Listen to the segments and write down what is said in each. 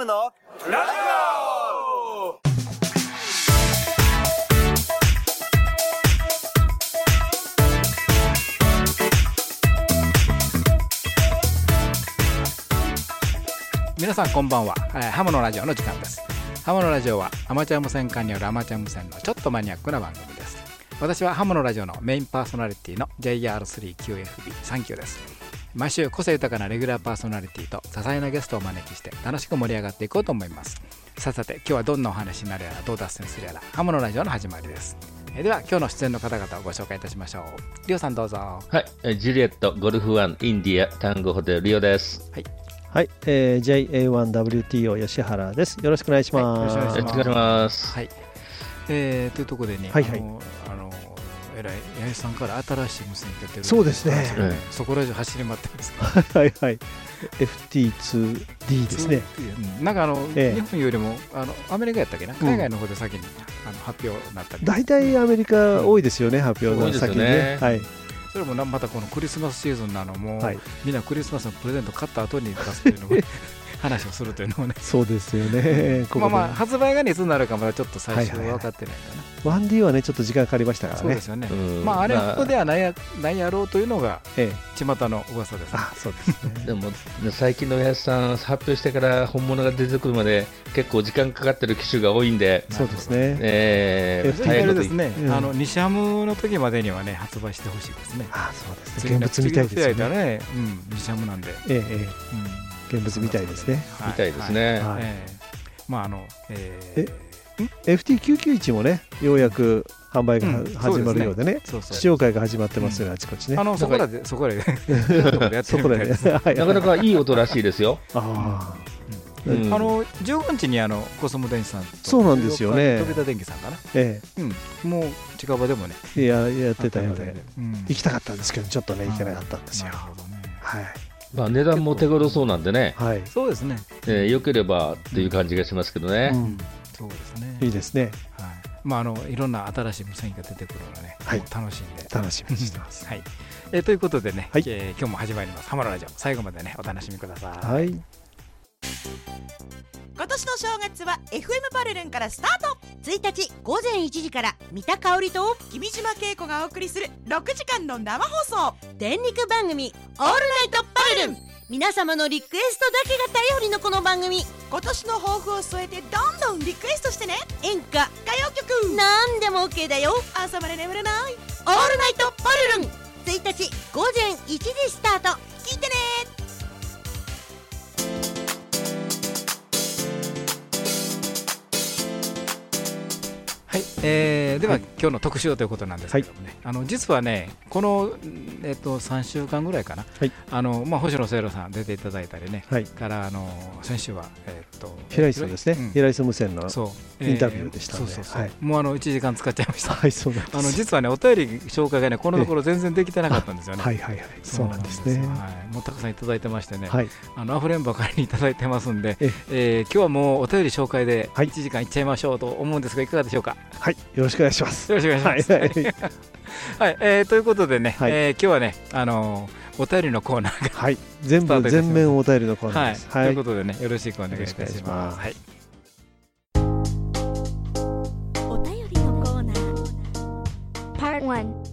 ムのラジオ皆さんこんばんは、えーハモのラジオの時間です。ハモのラジオはアマチュア無線化によるアマチュア無線のちょっとマニアックな番組です。私はハモのラジオのメインパーソナリティの JR3QFB39 です。毎週個性豊かなレギュラーパーソナリティと多彩なゲストをお招きして楽しく盛り上がっていこうと思いますさあさて今日はどんなお話になるやらどう脱線するやらハモのラジオの始まりですえーでは今日の出演の方々をご紹介いたしましょうリオさんどうぞはい、えージュリエット、ゴルフワン、インディア、タンゴホテル、リオです。はい、えー、JA1WTO 吉原です。よろしくお願いします。はいよろしくお願いしよろしくお願いします。はい、えーというところでね、はいはいあのあのえらい八重さんから新しい無線出てるそうですね。そこら中走り回ってますからはいはい。FT2D ですね。うんなんかあの、ええ。日本よりもあのアメリカやったっけな？海外の方で先に、あの発表になったり。大体アメリカ多いですよね、発表多いですよね。の先にね。はい。それもなまたこのクリスマスシーズンなのも、はい。みんなクリスマスのプレゼント買った後に出すというのも 話をするというのもねそうですよね。ここでまあまあ発売がいつになるかまだちょっと最初はいはいはい分かってないかな、1D はね、ちょっと時間かかりましたからねそうです。よね、うんまああれはここではないやないやろうというのがええ。巷の噂です、ね、あ、そうですね。でも、最近のおやつさん、発表してから本物が出てくるまで結構時間かかってる機種が多いんで、そうですね。えー、ぜひあれですね、うんあの西ハムの時までにはね発売してほしいですね。あ、そうですね。現物みたいですね。ね、うん、西ハムなんで、ええ、えうん、え。現物みたいですね。はみたいですね。はいええまああの、ええ FT991 もね、ようやく販売がうん始まるようでね。ーそうそう試。乗会が始まってますよね、あちこちねあ。のそこらでそこらでそこでねるみたいです。。はいなかなかいい音らしいですよ。ああ。うんあの15日にあのコスモ電子さんとそうなんですよね飛田電機さんかな。えうん、もう近場でもね。え。いや、やってたようで。うん。行きたかったんですけど、ちょっとね、行けなかったんですよなる。ほどね。はい。まあ、値段も手頃そうなんでね、はい。そうですね。えー、良ければっていう感じがしますけどね。うんそうですね。いいですね。はい。まああのいろんな新しい無線機が出てくるのがね、はい楽しんで。楽しみにしてます。はい、えーということでね、はいえー今日も始まります「ハマのラジオ」最後までねお楽しみください。はい。今年の正月は FM パルルンからスタート。1日午前1時から三田香織と君島恵子がお送りする6時間の生放送。電力番組「オールナイトパルルン」皆様のリクエストだけが頼りのこの番組。今年の抱負を添えてどんどんリクエストしてね。演歌。歌謡曲。なんでも OK だよ。朝まで眠れな。い「オールナイトパルルン」1日午前1時スタート。聞いてねはい、えーでは、今日の特集ということなんですけどもね、あの実はねこの、えっと3週間ぐらいかな、はいあのまあ、星野聖路さん出ていただいたりね、はい。からあの先週は、えっと平井さんですねうん。平井さん無線の。インタビューでしたんでもうあの1時間使っちゃいました。はい、そう。あの実はねお便り紹介がねこのところ全然できてなかったんですよね。はいはいはい。そうなんですね。はい、もうたくさんいただいてましてね、はい。あの溢れんばかりにいただいてますんで、ええー今日はもうお便り紹介ではい1時間いっちゃいましょうと思うんですが、いかがでしょうか？はい。よろしくお願いします。よろしくお願いします。はい はい、えーということでね、はいえー今日はね、あのーお便りのコーナーはい。全部全面お便りのコーが、はいナーです。ということでね、よろしくお願いいたします。はい、お便りのコーナー Part 1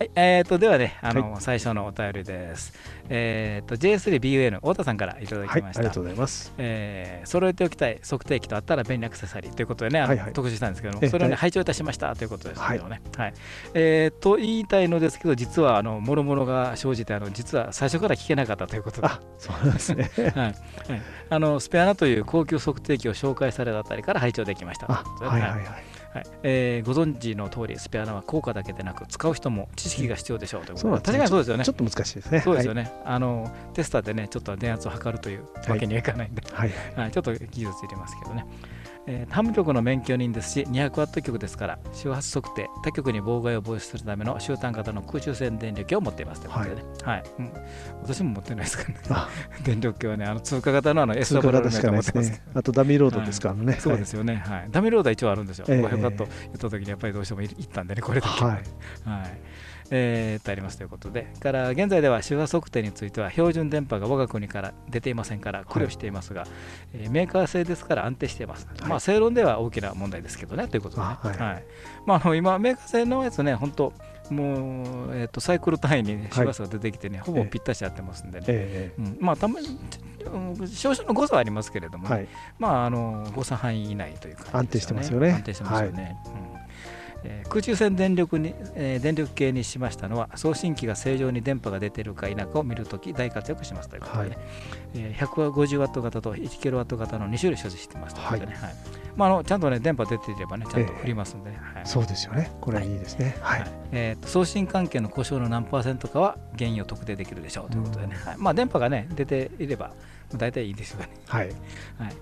はい、えーとではね、あのー最初のお便りです。えーと J3BUN 太田さんからいただはい。きました。ありがとうございます。えー揃えておきたい測定器とあったら便利アクセサリーということでね、はいはい特集したんですけども、えそれをね、はい拝聴いたしましたということですけどね。はいえーと言いたいのですけど、実はあのもろもろが生じてあの、実は最初から聞けなかったということで、あ、そうなんですね。はいはい、あのスペアナという高級測定器を紹介されたあたりから拝聴できました。あ、はいはいはい。はいえーご存知の通り、スペアナは効果だけでなく、使う人も知識が必要でしょうということで、確かにそうですよねちょ。っと難しいですね。そうですよね、あのテスターでね、ちょっと電圧を測るというわけにはいかないんで、はい。はい。はい、ちょっと技術いりますけどね。えム局の免許人ですし、200ワット局ですから、周波数測定、他局に妨害を防止するための終端型の空中線電力器を持っていますということでね。はい。うん私も持ってないですからねあ。電力器はね、あの通過型のあの S 通過バル型しかないです持ってますね。あとダミーロードですからね。そうですよね、はいダメロードは一応あるんですよ、ええ500ワット言った時にやっぱりどうしてもい行ったんでね、これだけ。はい。はいえー、とありますということで、から現在では周波測定については標準電波が我が国から出ていませんから苦慮していますが、えーメーカー製ですから安定しています、まあ、正論では大きな問題ですけどねということでね、あはいはい。まあ、あの今、メーカー製のやつね、本当、もう、えー、とサイクル単位に、ね、周波数が出てきてね、ほぼぴったし合ってますんでね、えうん。まあ、たまに少々の誤差はありますけれども。まあ、あの誤差範囲以内という感じ安定してますよね安定してますよね。うんえー空中線電力に、えー電力計にしましたのは送信機が正常に電波が出ているか否かを見るとき大活躍しますということで、ねえー150ワット型と1キロワット型の2種類所持してますということでね、はい。まあ、あのちゃんとね電波出ていればねちゃんと振りますんでね、はい。そうですよね。これはいいですね。はい。えーと送信関係の故障の何パーセントかは原因を特定できるでしょうということでね、はい。まあ、電波がね出ていれば大体いいですよね。はい。はい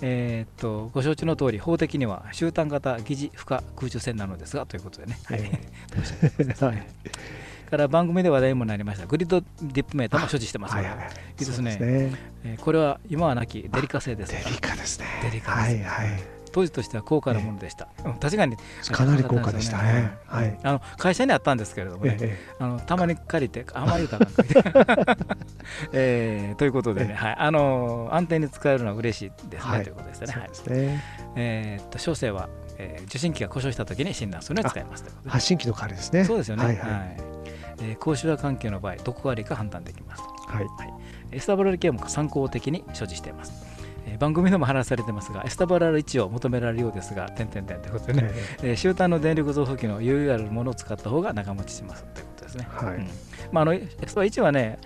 えーっとご承知の通り、法的には終端型疑似負荷空中戦なのですがということでね、はい はい。から番組で話題にもなりましたグリッドディップメーターも所持してますので、はいはいはい。いいですねね。えーこれは今はなきデリカ製ですデリカですね。デリカですはいはい。当時としては高価なものでした、うん確かにかなり高価でしたね。うんはい。あの会社にあったんですけれどもね、えあのたまに借りて、あまり言うたらあかん えーということでね、はい、あの安定に使えるのは嬉しいですね、はいということですえね。そうはいですね。えーっと小生は、えー受信機が故障したときに診断するのに使いますということで発信機の代わりですね。そうですよね。ははいいはい。えー、公衆関係の場合、どこが悪いか判断できます。はい。エスタブラル系も参考的に所持しています。えー番組でも話されてますが、エスタブラル1を求められるようですが、点々点ということでね、ええ。ー終端の電力増幅器の余裕あるものを使った方が長持ちしますということですね。はい。うん。まあ、あのエスタバ1はね、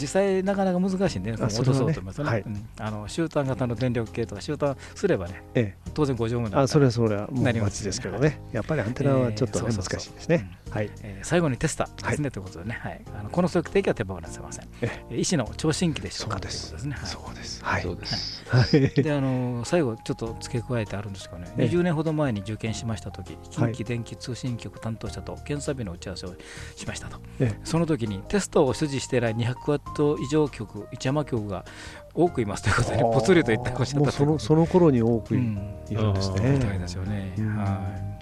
実際なかなか難しいんで、ね、あ落とそうと思いますね。ねはいうんあの終端型の電力系とか、終端すればね、ええ当然ご乗務あ、それはそれはもうなります待ちですけどね。やっぱりアンテナはちょっと難しいですね。はい。えー最後にテスターですね、ということでね、はい、あのこの測定器は手放せません。ええー医師の聴診器でしょうかそうですということですね。はいそうです。はい。そうです。はい。であの最後、ちょっと付け加えてあるんですけどね、ええ20年ほど前に受験しましたとき、近はい畿電気通信局担当者と検査日の打ち合わせをしましたと、ええその時にテストを所持していない200ワット以上局、一山局が多くいますということで、ぽつりと言っておっしその頃に多くいるんですみたいね。ですよね。うん。はい。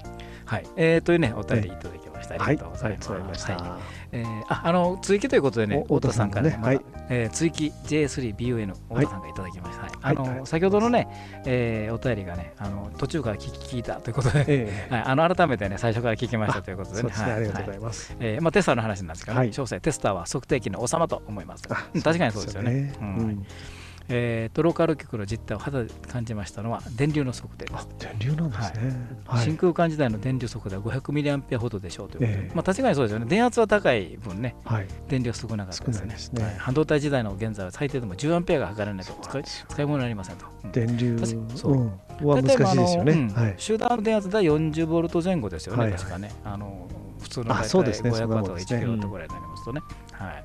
はい。えー、というね、お便りいただきました。あはい。りがとうございます。ありがとうございはいた。えーああの追記ということでね、お太田さんからね、ねまだえー追記 J3BUN 太田さんがいただきました。はいあのはいはい先ほどのね、えーお便りがね、あの途中から聞き聞いたということで、ええ はい、あの改めてね、最初から聞きましたということでね、ね。はいありがとうごはいざいます。えーまあ、テスターの話なんですけど、ねはい詳細テスターは測定器の王様と思います。確かにそうですよね。うんうんえーとローカル局の実態を肌で感じましたのは電流の測定です。電流なんですね。はい。真空管時代の電流速度は500ミリアンペアほどでしょうということ。で、ええ。まあ、確かにそうですよね、電圧は高い分ね、はい。電流は少なかったですね。ね。はい。半導体時代の現在は最低でも10アンペアが測られないと。使い使い物になりませんと。うん。電流そう。うん。は難しいですよね。集団の電圧では40ボルト前後ですよね、はいはい。確かね。あの普通のあ大体そうですね。500ワットが1そんなもんですねキロワットぐらいになりますとね。はい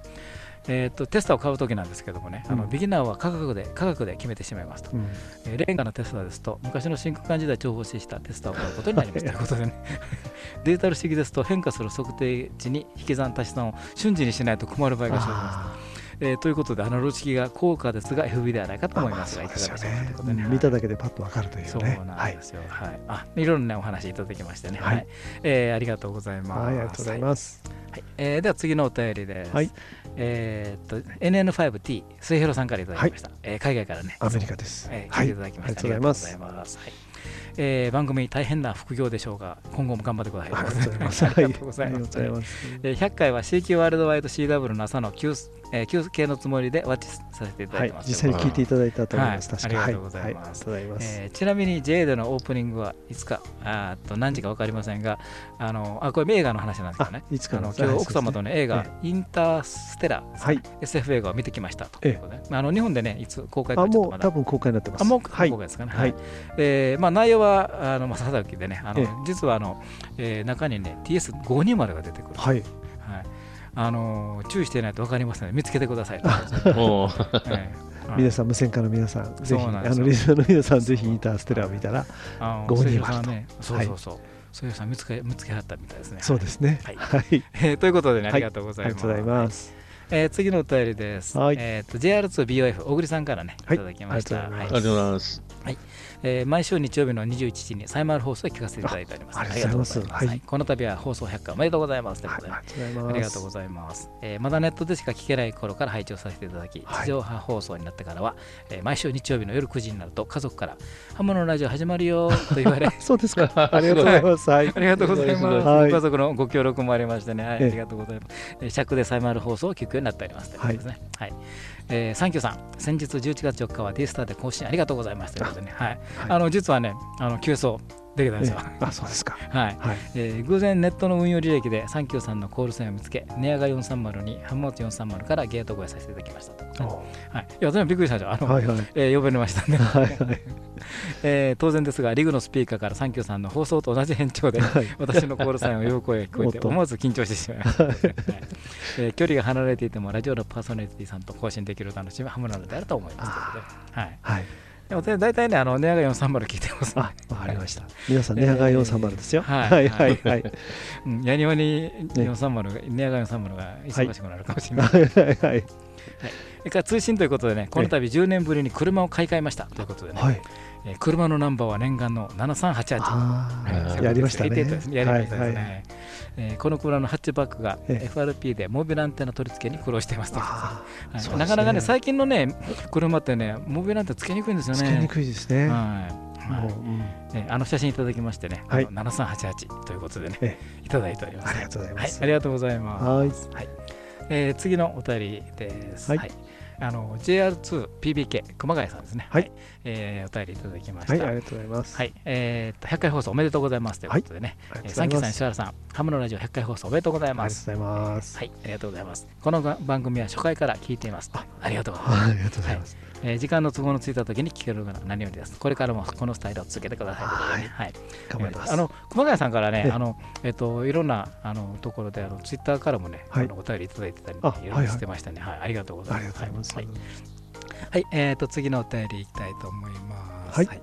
えー、とテスターを買うときなんですけどもね、あのうんビギナーは価格で価格で決めてしまいますと、うん。えーレンガのテスターですと昔の真空管時代重宝してしたテスターを買うことになります。と いうことでね。デジタル式ですと変化する測定値に引き算足し算を瞬時にしないと困る場合が生じますあえーということでアナログ式が高価ですが FB ではないかとー思いますがいあまあかがでしょうかということでねそうですよね。見ただけでパッとわかるというね。そうなんですよ。はい。あ、いろいろねお話いただきましてね。はいはい。えーありがとうございます。はい。ありがとうございます。はい。えーでは次のお便りです。はい。えーっと NN5T 末広さんからいただきました。えー海外からね。アメリカです。えー聞いはい。ていただきました。ありがとうございます。はい。えー番組大変な副業でしょうが今後も頑張ってください。ありがとうございます。ありがとうございます。とうございます。えー100回は CQ ワールドワイド CW の朝の休えー休憩のつもりでワッチさせていただはいいてま。す。実際に聞いていただいたと思います。はい確かありがとうございます。はいます。えーちなみに J でのオープニングはいつかあと何時か分かりませんがあのあこれ映画の話なんですけどね。あいつかあのの今日奥様とね。映画え「インターステラー」はい。SF 映画を見てきましたと。いうことで、あの日本でねいつ公開かあ、ちょっとまだ。もう多分公開になってます。あもう公はい。開。ですかね。はい。えーまあ、内容はあの、まあ、ささきでねあの、ええ。実はあの、えー中にね TS520 が出てくる、はい。はいあの注意していないと分かりません。ので見つけてください。皆さん無線化の皆さん、ぜひあのリスナーの皆さんぜひインターステラーを見たら、あの520末広さんねそうはいそう。そうさん見つけ見つけはったみたいですね。そうですね。はい。はい。えーということでね、はい。ありがとうございます。ありがとうございます。えー次のお便りです。はい。えっ、と JR2BOF 小栗さんからね、はい。いただきました。ありがとうございます。ありがとうございます。えー毎週日曜日の21時にサイマル放送を聞かせていただいております。あありがとうございますはいこの度は放送100回おめでとうございますはいありがとうございますありがとうございます、えーまだネットでしか聞けない頃から拝聴させていただき、はい地上波放送になってからは、えー毎週日曜日の夜9時になると家族から「ハムのラジオ始まるよ」と言われ そうですか。ありがとうございます。はい。ありがとうございます。家族のご協力もありましてね、はい、あええりがとうございます。えー尺でサイマル放送を聞くようになっております。とい。はい。えーサンキューさん、先日11月4日は D スターで更新ありがとうございますということでね、はい。はいあの実はね、あの急走できたんですよ。えあ、そうですか。はい。はい。えー偶然ネットの運用履歴でサンキューさんのコール線を見つけ、ネアガ430にハンモーチ430からゲート越えさせていただきましたと。おはい。いや、それもびっくりしたんですよ。あの、はいはい。えー呼ばれましたね。はいはい。えー当然ですが、リグのスピーカーからサンキューさんの放送と同じ変調で、はい 私のコールサインを呼ぶ声が聞こえて、思わず緊張してしまいました。はい えー距離が離れていても、ラジオのパーソナリティさんと更新できる楽しみはハムなのであると思いますということで。はい。はい。でも、大体ね、あの、ネアガ430聞いてます、ね。あ、わかりました。皆さん、ネアガ430ですよ。はいはいはいはい。うん、ヤニワニ430が、ネアガ430が忙しくなるかもしれない。はいはいはい。から通信ということでね、この度10年ぶりに車を買い替えましたということでね、はい。えー車のナンバーは念願の7388。あはいあ、やりましたね。88ですねやりましたね。えーこの車のハッチバックがええ。FRP でモビルアンテナ取り付けに苦労してい。ますと、なかなかね、最近のね、車ってね、モビルアンテナつけにくいんですよね。つけにくいですね。はい。あの写真いただきましてね、はい。あの7388ということでねえ、いただいております。ありがとうございます。はい、ありがとうございます。はい。えー次のお便りです。はいあの JR2PBK 熊谷さんですね。はいえーお便りいただきました。はい、ありがとうございます。はい、えーっと100回放送おめでとうございますということでね、ありがとうえーサンキューさん。石原さん、ハムのラジオ100回放送おめでとうございます。ありがとうございます。はい、ありがとうございます。このが番組は初回から聞いています。あありがとうございます。はい、ありがとうございます。えー時間の都合のついた時に聞けるのが何よりです。これからもこのスタイルを続けてくださいとい。はい。頑張ります。あの熊谷さんからね、ええあのえっ、といろんなあのところであのツイッターからもね、はいあのお便りいただいてたりあいろいろしてましたね。はい、ありがとうござあいます。はい、はいえっ、と次のお便りいきたいと思います。はい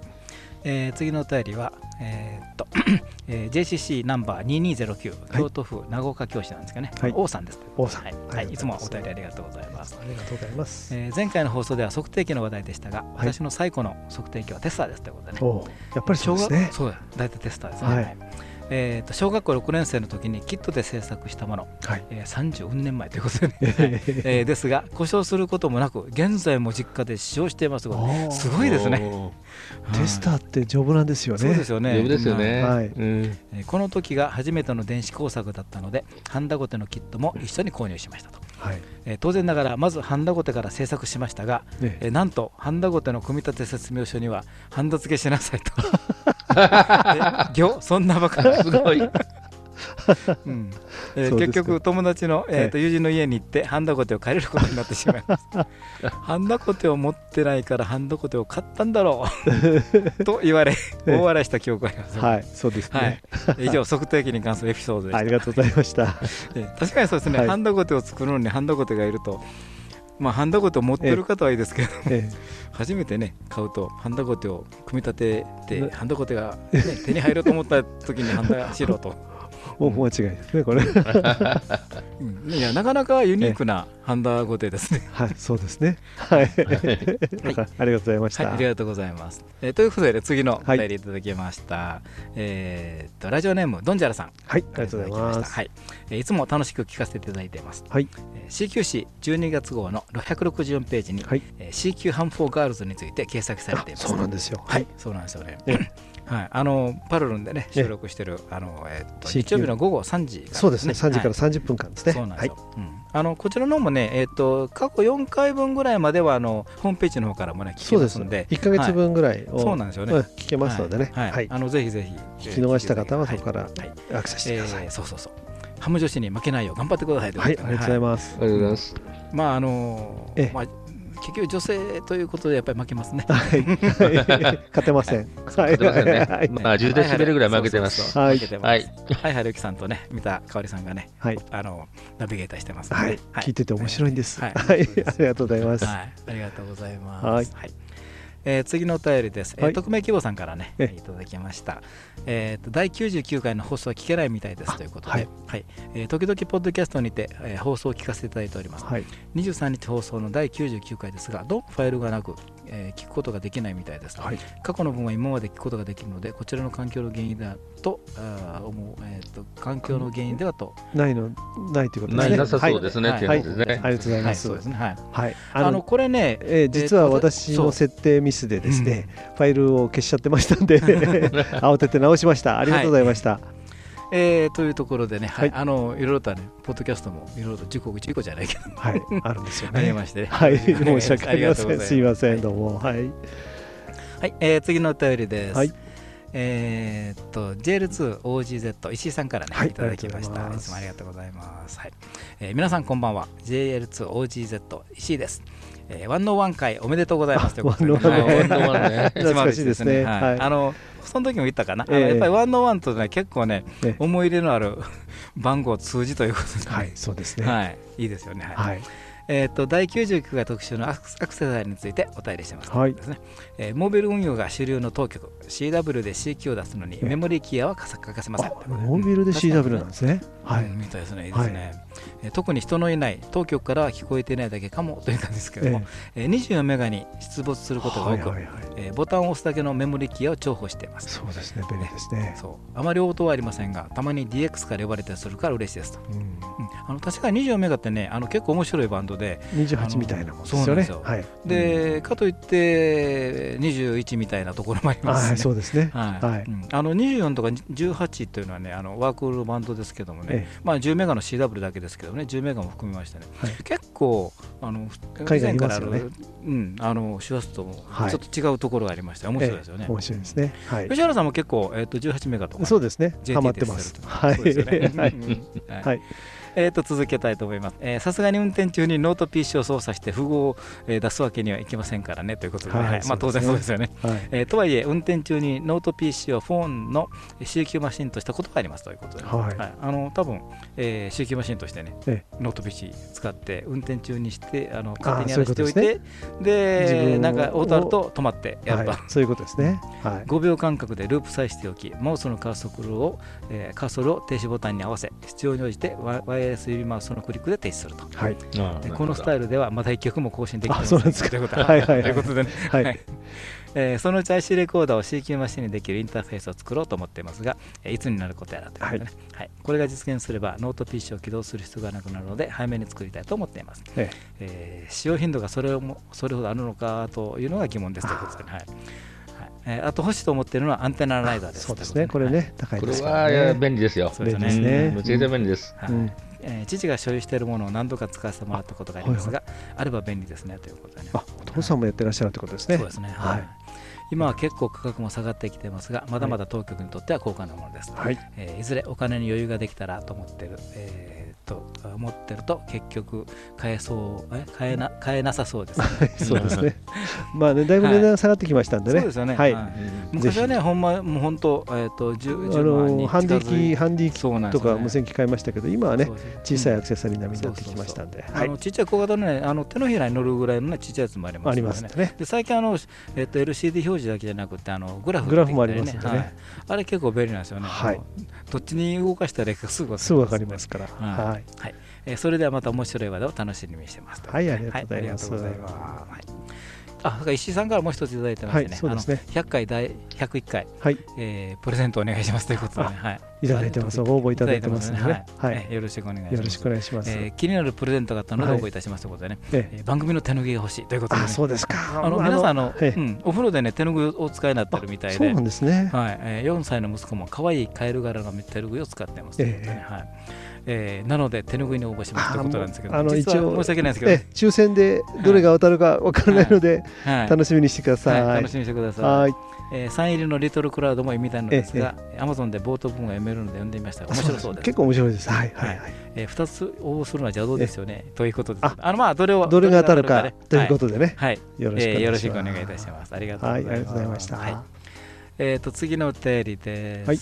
えー次のお便りは、えーっと えー JCC ナンバー2209、はい京都府長岡教師なんですかね、はい王さんです。王さんはい、いつもお便りありがとうございます。ありがとうございます。えー前回の放送では測定器の話題でしたが、はい私の最古の測定器はテスターですということでね。やっぱりそうですね。そうだ大体テスターですね。はいはいえーと小学校6年生の時にキットで制作したもの、はい。えー、30年前ということでね、え えーですが故障することもなく現在も実家で使用していますすごいですね。テスターって丈夫なんですよね。そうですよね。丈夫ですよね。はいうん。えーこの時が初めての電子工作だったのでハンダゴテのキットも一緒に購入しましたと、はい。えー当然ながらまずハンダゴテから制作しましたが、ねえーなんとハンダゴテの組み立て説明書にはハンダ付けしなさいと そんなばかりすごい。うん。えー 結局友達の、えーと友人の家に行ってハンダコテを借りることになってしまいました。ハンダコテを持ってないからハンダコテを買ったんだろう。と言われええ。大笑いした記憶があります、はい、そうですはい。ね。以上測定器に関するエピソードでした。ありがとうございました。えー確かにそうですね、はい。ハンダコテを作るのにハンダコテがいるとまあハンダコテを持ってる方はいいですけど、え。初めてね買うとハンダコテを組み立てて、ね。ハンダコテが、ね、手に入ろうと思った時にハンダしろと。えもう間違いですね、これ。うんいやなかなかユニークなハンダゴテですね。はい、そうですね。はい。ありがとうございましはい、た。ありがとうございます。えーということで、ね、次のおはい便りいただきました。えーっとラジオネームドンジャラさん。はい、ありがとうございます。はい、えーいつも楽しく聞かせていただいています。はい、えー CQC 12月号の164ページに、はい。えー CQ ハンフォーガールズについて掲載されています。そうなんですよ。はい、そうなんですよね。えはい、あのパルルンでね収録してるあのえーっと日曜日の午後3時からそうですね、3時からはい30分間ですね。そうなんですよ、うん。あのこちらの方もね、えー、と過去4回分ぐらいまではあのホームページの方からもね聞けますので、1か月分ぐらいを、そうなんですよね。うん聞けますのでね、はい。はい。あのぜひぜひ聞き逃した方はそこからアクセスしてください。えーそうそうそう。ハム女子に負けないよう頑張ってくださいとはい、ありがとうございます。ありがとうございます。まああのええ。まあ結局女性ということでやっぱり負けますね。はい、はい。勝てません。はい、勝てませんね。はい。まあ10デシベルぐらい負けてます。はいはい。はい。はい。るきさんとね三田香織さんがねはい、あのナビゲーターしてますはい、聞いてて面白いんです。ははいい、ありがとうございます。はい、ありがとうございます。はい。はいえー次のお便りです、えーはい。匿名希望さんからねえ。いただきました、えーと第99回の放送は聞けないみたいですということで、はい。はい。えー時々ポッドキャストにて、えー放送を聞かせていただいております、はい。23日放送の第99回ですがどうもファイルがなく、えー聞くことができないみたいです、はい。過去の分は今まで聞くことができるのでこちらの環境の原因だとあー思う、えー、と環境の原因ではと、ないの、ないということですね。ないなさそうですね、はい。っていうことですね。ありがとうございます。はいそうですね。はい。はい。あのこれねえー実は私の設定ミスでですね、ファイルを消しちゃってましたんで 慌てて直しました。ありがとうございました、えーというところでね、はいはい。あのいろいろとね、ポッドキャストもいろいろと事故、事故じゃないけど、はい、あるんですよありねまして。ね。はい。申し訳ありません。す。いません。はいどうも。はい。はい、えー次のお便りです。はいえーっと JL2OGZ 石井さんからね、はいい、ただきました。ありがとうございます。いつもありがとうございます。はい、えー皆さんこんばんは。JL2OGZ 石井です。えー、 one o one 回おめでとうございますということで、 one o one。はい。 one o one ね。懐かしいですね。はい。はい。あのその時も言ったかな、あのええ。やっぱり one o one とね結構ね、ええ。思い入れのある 番号数字ということで、はいそうですね。はい、いいですよね。はい。はいえー、と第99回特集のアクセサリーについてお便りしてます、はい。ですね。えーモビル運用が主流の当局 CW で CQ を出すのにえメモリーキーヤーは欠かせません。モービルで CW なんですね。はい。うんみたいですね。いいですね、えー特に人のいない当局からは聞こえていないだけかもという感じですけども、えー24メガに出没することが多く、はいはいはい。えーボタンを押すだけのメモリーキーを重宝しています。そうですね。便利ですね。そう。あまり応答はありませんがたまに DX から呼ばれたりするから嬉しいですと、うん。うん。あの確かに24メガってねあの結構面白いバンドで28みたいなもんですよね。かといって21みたいなところもありますそうですね。あの24とか18というのはねあの WARC バンドですけどもね、えまあ、10メガの CW だけですけどね。10メガも含みましてね、はい。結構あの海外からある、うん、あの周波数ともはい。ちょっと違うところがありまして面白いですよね。ええ。面白いですね。はい。吉原さんも結構、えー、と18メガとか、そうですね。ハマってます。はいえー、と続けたいと思います。えーさすがに運転中にノート PC を操作して符号を、えー出すわけにはいきませんからねということで、はいはいまあ、当然そうですよね。はい。えーとはいえ、運転中にノート PC をフォンの CQ マシンとしたことがありますということで、はい。あの多分、えー CQ マシンとしてね、えノート PC 使って運転中にしてあの勝手にやらいうことでせておいすて、でなんかオートあると止まってやると。はい。そういうことですね。はい。5秒間隔でループさえしておき、マウスのカーソルを、えーカーソルを停止ボタンに合わせ、必要に応じてワワイヤレス指マウスのクリックで停止すると。はい。でこのスタイルではまだ1曲も更新できなんですか。ということで。はいはいはい。ということで。ね、はい。は いえーそのうち IC レコーダーを CQ マシンにできるインターフェースを作ろうと思っていますが、えーいつになることやらということでね、はい。これが実現すればノート PC を起動する必要がなくなるので早めに作りたいと思っています、ええ。ー使用頻度がそれをもそれほどあるのかというのが疑問です。ということでね、はい。はい。えーあと欲しいと思っているのはアンテナアナライザーです。そうですね。これね高いこれですからは、いやね便利ですよ。そうですね。便利ですね。うん。むちゃくちゃ便利です。はい。うんえー父が所有しているものを何度か使わせてもらったことがありますが、あれば便利ですねということでね。あお父さんもやってらっしゃるってことですね。そうですね、はい。今は結構価格も下がってきていますが、まだまだ当局にとっては高価なものです。はい。えーいずれお金に余裕ができたらと思ってる、えーと思ってると結局買えそうえ買えな買えなさそうです、は いそうですね。まあねだいぶ値段下がってきましたんでね。そうですよね。はい。はい。昔はね、ほんまもう本当えっ、と10 10あ万にのハンディ機ハンディ機とか無線機買いましたけど今はね小さいアクセサリー並みになってきましたんで。はい。あのちっちゃい小型のねあの手のひらに乗るぐらいのねちっちゃいやつもありますありよね。ますね。で最近あの、えっと LCD 表示だけじゃなくてあのグラフグラフもあり出ますんでね。はい。あれ結構便利なんですよね、はい。どっちに動かしたらいいかすぐ分すぐわかりますから。はいはい。はい。えーそれではまた面白い話題を楽しみにしてますはいありがとうございます。はありがとうございあ石井さんからもう一ついただいてましてね、はいそうですね。あの100回第101回、はい。えープレゼントお願いしますということでね、はい、いただいてます。応募いただいてますね。はい。よろしくお願いします。よろしくお願いします。えー気になるプレゼントがあったのではい応募いたしますということでね、番組の手ぬぐいが欲しいということで、そうですか。あの皆さんあの、お風呂でね手ぬぐいをお使いになってるみたいで。そうなんですね。はい。えー4歳の息子も可愛いカエル柄の手ぬぐいを使ってます。はい。えーなので手ぬぐいに応募しますということなんですけどあの一応申し訳ないですけど、ええ抽選でどれが当たるかわからないのではい。楽しみにしてくださはい。い。楽しみにしてください。はい。えー、サイン入りのリトルクラウドも読みたいのですが、アマゾンで冒頭文が読めるので読んでみました。面白そうです。結構面白いです。はい。はいはいえー、2つ応募するのは邪道ですよね。ということで。す。ああのまあどれをどれが当たるかね。ということでね。はい、よろしくお願いいいたします。ありがとうございました。はい。えー、と次のお便りです。はい。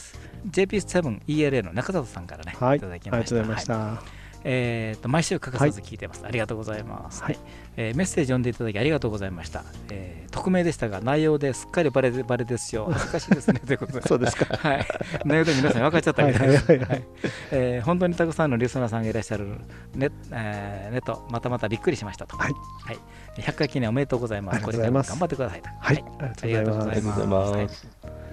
JP7ELA の中里さんからね、はい。いただきありがとうございましました。えー、と毎週欠かさず聞いてます、ありがとうございます、はい。えーメッセージ読んでいただきありがとうございました、えー匿名でしたが内容ですっかりバレバレですよ。恥ずかしいですね。ということで。そうですか。はい、内容で皆さん分かっちゃったみたいです。本当にたくさんのリスナーさんがいらっしゃるね、えーねと、またまたびっくりしましたと。はい。はい、100回記念おめでとうございます。これからも頑張ってくださいと。はい。ありがとうございます。ありがとうございます。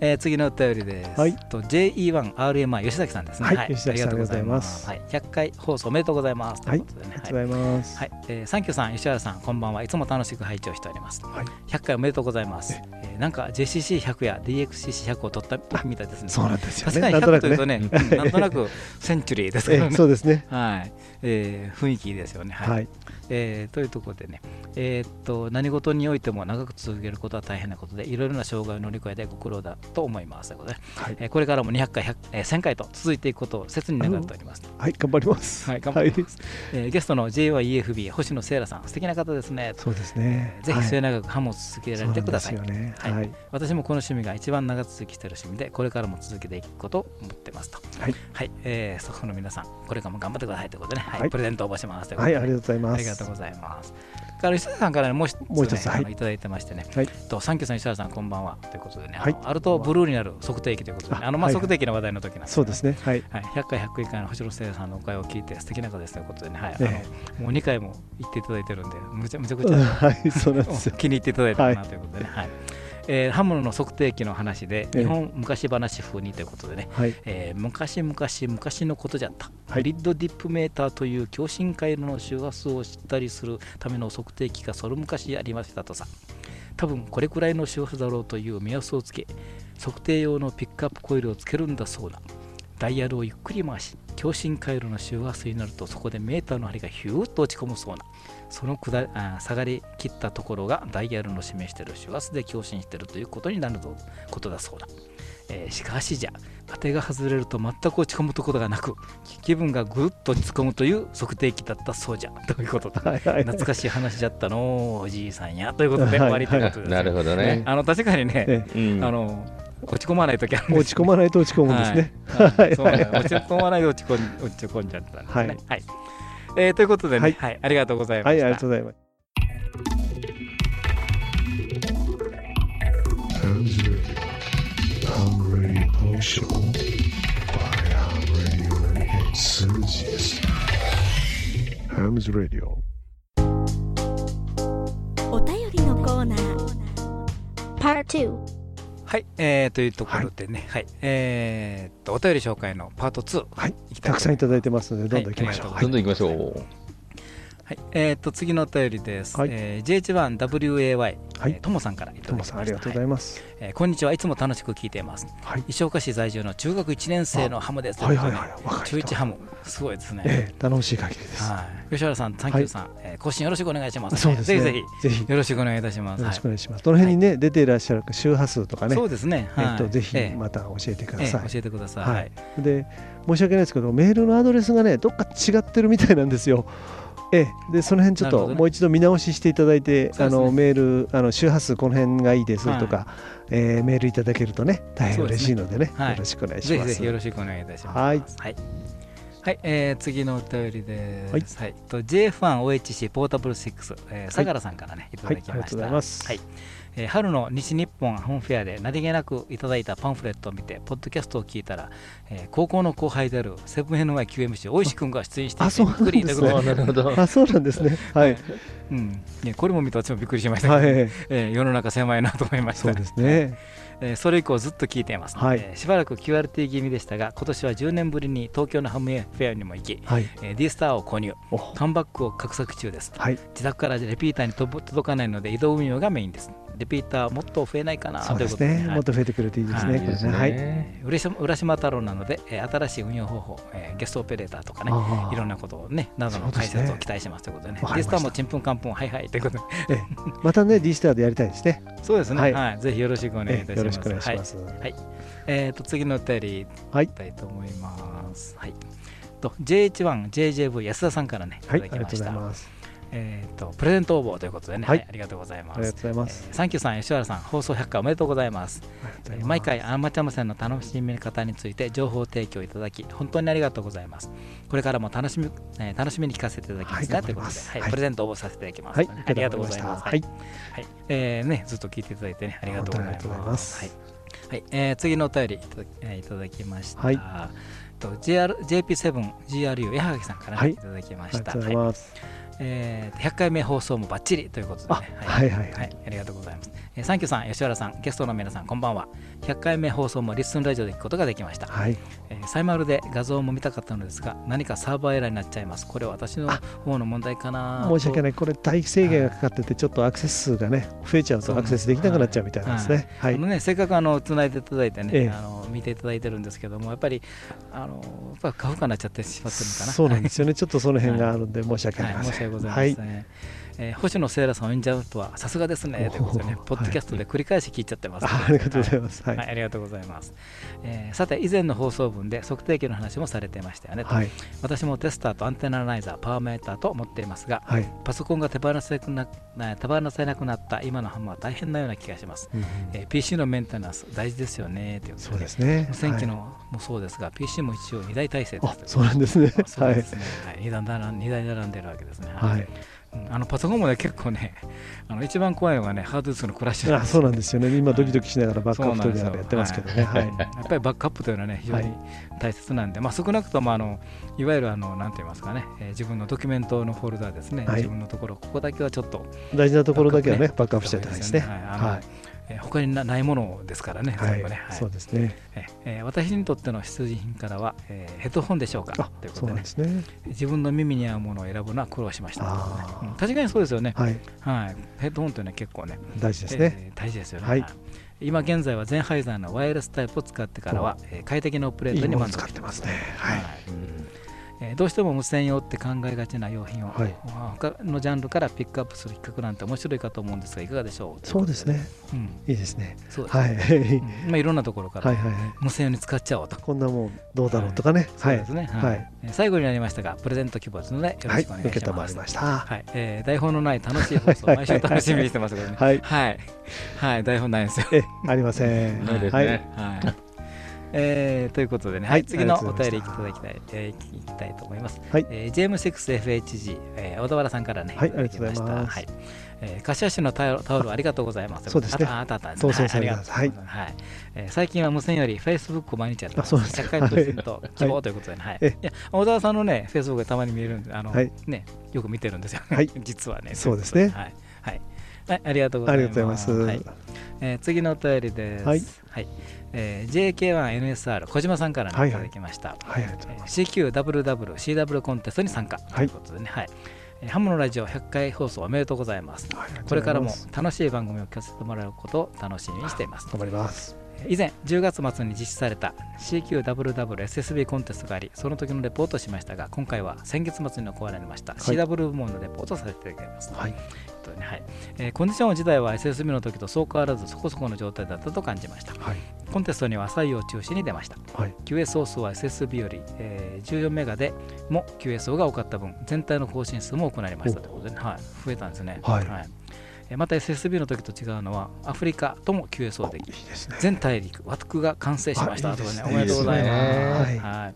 えー次のお便りです。はいと JE1RMI 吉崎さんですね。はい吉崎さんありがとうございますはい、100回放送おめでとうございます。とはいいうことでね。ありがとうございますはい、えーサンキューさん、吉原さん、こんばんはいつも楽しく拝聴しております。はい100回おめでとうございます。えーなんか JCC100 や DXCC100 を取ったみたいですね。そうなんですよ確かに100ねなんというとね、なんとなくセンチュリーですからえね。そうですねはい、えー雰囲気ですよね。はい。はいえーというところでね、えーっと何事においても長く続けることは大変なことで、いろいろな障害を乗り越えてご苦労だと思います。ということで、はい。えーこれからも200回、100えー1000回と続いていくことを切に願っております。はい頑張ります。はい、頑張ります。えーゲストの JYEFB 星野聖羅さん、素敵な方ですね。そうですね。ぜひ末はい。永く歯も続けられてください。はい。はい。私もこの趣味が一番長続きしている趣味で、これからも続けていくことを思ってますと。はい、はい。えー、スタッフの皆さん、これからも頑張ってくださいということでね、はい。はい。プレゼント応募しますということで。はいありがとうございますがとうございます。から吉田さんからねもう一つ,、ね、もう一つはい。いただいてましてね、はい。とサンキューさん、吉田さん、こんばんは。ということでね、はい。アルトブルーになる測定器ということで、ね、あのまあ測定器の話題の時なんでそうですね。はい。はい、100回、100回の星野聖さんのお会を聞いて、素敵な方ですということでね、はい。えあのもう2回も言っていただいてるんで、むちゃむちゃくちゃ、はい。そうなんですよ。気に入っていただいたかなということでね、はいえー刃物の測定器の話で、ええ。日本昔話風にということでね、はい。えー昔々昔のことじゃった、はい。グリッドディップメーターという共振回路の周波数を知ったりするための測定器がその昔ありましたとさ。多分これくらいの周波数だろうという目安をつけ測定用のピックアップコイルをつけるんだそうだ。ダイヤルをゆっくり回し共振回路の周波数になるとそこでメーターの針がヒューッと落ち込むそうな。その下あ下がりきったところがダイヤルの示している周波数で共振しているということになるとことだそうだ、えーしかしじゃ当てが外れると全く落ち込むところがなく気分がぐっと落ち込むという測定器だったそうじゃ。ということではいはい。懐かしい話じゃったのおじいさんや。ということではい終わりということです、なるほどね。あの確かにね、え。うん。あの落ち込まない時あるんです落ち込まないと落ち込むんですね。落ち込まないで落ち込ん落ち込んじゃったんですね。はい。はい。えーということでね、はい。はい。ありがとうございまはいした。ありがとうございます。お便りのコーナー。Part 2. はい、えーというところでね、はい、えーっとお便り紹介のパート2、はい。いきたくさんいただいてますのでどんどん行きましょう。はどんどん行きましょう。はい、えーっと次のお便りです。はい。えー JH1WAY、はい。えーともさんからいただきました。ともさんありがとうございます。はい。えーこんにちはいつも楽しく聞いています。はい。石岡市在住の中学1年生のハムです。はいはいはい中1ハム、すごいですね。ええ頼もしい限りです。はい、吉原さん、サンキューさん、えー更新よろしくお願いします、そうですね。ぜひぜひぜひ。よろしくお願いいたします。よろしくおは願いします。どの辺にね出ていらっしゃるか周波数とかいね。そうですね。はい。えっとぜひええ。また教えてくだええさい教えてください。ははいい。で申し訳ないですけどメールのアドレスがねどっか違ってるみたいなんですよ。ええ、でその辺ちょっともう一度見直ししていただいて、ねあのメールあの周波数この辺がいいですとか、えーメールいただけるとね大変嬉しいのでねはいよろしくお願いします。ぜひぜひよろしくお願いいたします。はいはい。はい、えー、次のお便りです。はい。と J1OHC ポータブル6、えー、相良さんからね、いたはい、だきました。ありがとうございます。はいえー春の西日本本フェアで何気なくいただいたパンフレットを見て、ポッドキャストを聞いたら、えー高校の後輩であるセブン NYQMC 大石君が出演していびっくりということあで。あ、そうなんですね。はい、うん、いやこれも見て私もびっくりしました。けど、はい、えー世の中狭いなと思いました。そうですね。えーそれ以降ずっと聞いています、はい。えーしばらく QRT 気味でしたが今年は10年ぶりに東京のハムフェアにも行き、はい、えー D スターを購入お。カムバックを画策中です。はい、自宅からレピーターに届かないので移動運用がメインですレピーターもっと増えないかな。ということではい。もっと増えてくるといいですね。はい。浦島太郎なので、えー新しい運用方法、えーゲストオペレーターとかねいろんなことをねなどの解説を期待しますということでね。わかり D ました。スターもちんぷんかんぷんはいはいということで。ええ。またね D スターでやりたいですね。そうですね。ははい。い、ぜひよろしくお願いいたします。ええよろしくお願いします。はい。えー、と次のお便りいはいきたいと思います。はい。と JH1JJV 安田さんからね、い。たはい、ありがとうごだきました。ざいます。えー、とプレゼント応募ということでね、はい。はいありがとうございます。ありがとうございます。えーサンキューさん、吉原さん、放送100回おめでとうございます。ます。毎回、アマチュア無線の楽しみ方について情報提供いただき、本当にありがとうございます。これからも楽しみ、えー楽しみに聞かせていただきます。ね、はいということで、はいプレゼント応募させていただきます、はいありがとうございます。はい。はい。えーね、ずっと聞いていただいてね、ありがとうございま。ます。すはい。はい。えー次のお便りいただき,、えーいただきました。はい。と JR JP7GRU 矢萩さんから、ねはい。い、ただきまありがした。とうございます。えー100回目放送もバッチリということで、あね、はい。はい。はい、ありがとうございます。えーサンキューさん、吉原さん、ゲストの皆さん、こんばんは。100回目放送もリッスンラジオで聞くことができました。はい。えーサイマルで画像も見たかったのですが、何かサーバーエラーになっちゃいます。これは私の方の問題かない。申し訳ない、これ、待機制限がかかってて、ちょっとアクセス数がね、増えちゃうとアクセスできなくなっちゃうみたいなんですね。はい。ね、せっかくあのつないでいただいてね、ええあの見ていただいてるんですけども、やっぱりあのやっぱ過負荷になっちゃってしまってるのかな。そうなんですよね、ちょっとその辺があるんで、申し訳ありはい、ません。申し訳ございまはい。えー星野セイラさんを演じゃうとはさすがですねということでねポッドキャストで繰り返し聞いちゃってます、あありがとうございます。ははい、い。ありがとうございます、えーさて以前の放送分で測定器の話もされてましたよね、はい。私もテスターとアンテナライザーパワーメーターと持っていますがはい。パソコンが手放せなくな手放せなくなった今のハムは大変なような気がします、うんえー PC のメンテナンス大事ですよねということそうですね。無線機はいのもそうですが、PC も一応2台体制ですあ、そうなんですね。あそうはいです。ね、はい、2, 台並ん二台並んでるわけですね、はい。うんあのパソコンもね結構ね あの一番怖いのがねハードディスクのクラッシュあ、そうなんですよね。今ドキドキしながらバックアップ取りながらやってますけどね。ははいい。やっぱりバックアップというのはね非常に大切なんで、まあ、少なくともあのいわゆるあのなんて言いますかね、えー自分のドキュメントのフォルダですね、はい自分のところここだけはちょっと大事なところだけはね、ババックアップしちゃいたいですね。はい。えー他になないものですからね、ね。はい。そうですね。えーえー私にとっての必需品からは、えーヘッドホンでしょうか？あという、ことでね。ですね。自分の耳に合うものを選ぶのは苦労しました、あー。うん。確かにそうですよね、はい。はい、ヘッドホンというのは結構ね大事ですね。えー大事ですよね、はい。今現在はゼンハイザーのワイヤレスタイプを使ってからは、えー快適なオペレートに満足。使ってますね。はい。えーどうしても無線用って考えがちな用品を、はいまあ他のジャンルからピックアップする企画なんて面白いかと思うんですがいかがでしょう？そうですね。うんいいですね。そうですねはい。うんまあ、いろんなところからはいはいはい。無線用に使っちゃおうとこんなもんどうだろうとかね。はいそうです。ね、はいはいえー最後になりましたがプレゼント希望ですのでよろはいしくお願。い受けしたます、まりました。はいえー台本のない楽しい放送毎週楽しみにしてますけどねはい。はい、はい、台本ないんですよえ、ありません。ないですはい。ね。はい。えーということでね、ははいい、次のお便りいただきたい、えー、いきたいと思います。はいえー、JM6FHG、えー、小田原さんからね、はいただきました。はい。えー、柏市のタオルタオルありがとうございます。そうですねああったあったあった当選されはい、あたりがとうございます。はい。えー、最近は無線より Facebook を毎日やってます。あそうです100回プレゼント希望ということでね、はい。えいや、小田原さんのね、Facebook がたまに見えるんで、あの、はいね、よく見てるんですよ。はい 実はね。そうですねはい。はい。はい、ありがとうござあいます。りがとうございます。はいえー次のお便りです。はいえー JK1NSR 小島さんから、いはいいただきました。はい、ありがとうござい。CQWWCW コンテストに参加とはいいうことでね、はいえーハムのラジオ100回放送おめでとうございます。はいありがとうございますこれからも楽しい番組を聞かせてもらうことを楽しみにしています。頑張ります。以前10月末に実施された CQWWSSB コンテストがありその時のレポートをしましたが今回は先月末に行われました、い。CW 部門のレポートをさせていただきます、はい。えっとねはい。えーコンディション自体は SSB の時とそう変わらずそこそこの状態だったと感じました。はい。コンテストには採用中心に出ました。はい。QSO 数は SSB より、えー14メガでも QSO が多かった分全体の更新数も多くなりましたということで、ねはい、増えたんですね、はい。えーまた SSB の時と違うのはアフリカとも QSO できいいですね。全大陸枠が完成しましたあいいね。おめでとうございます。はい。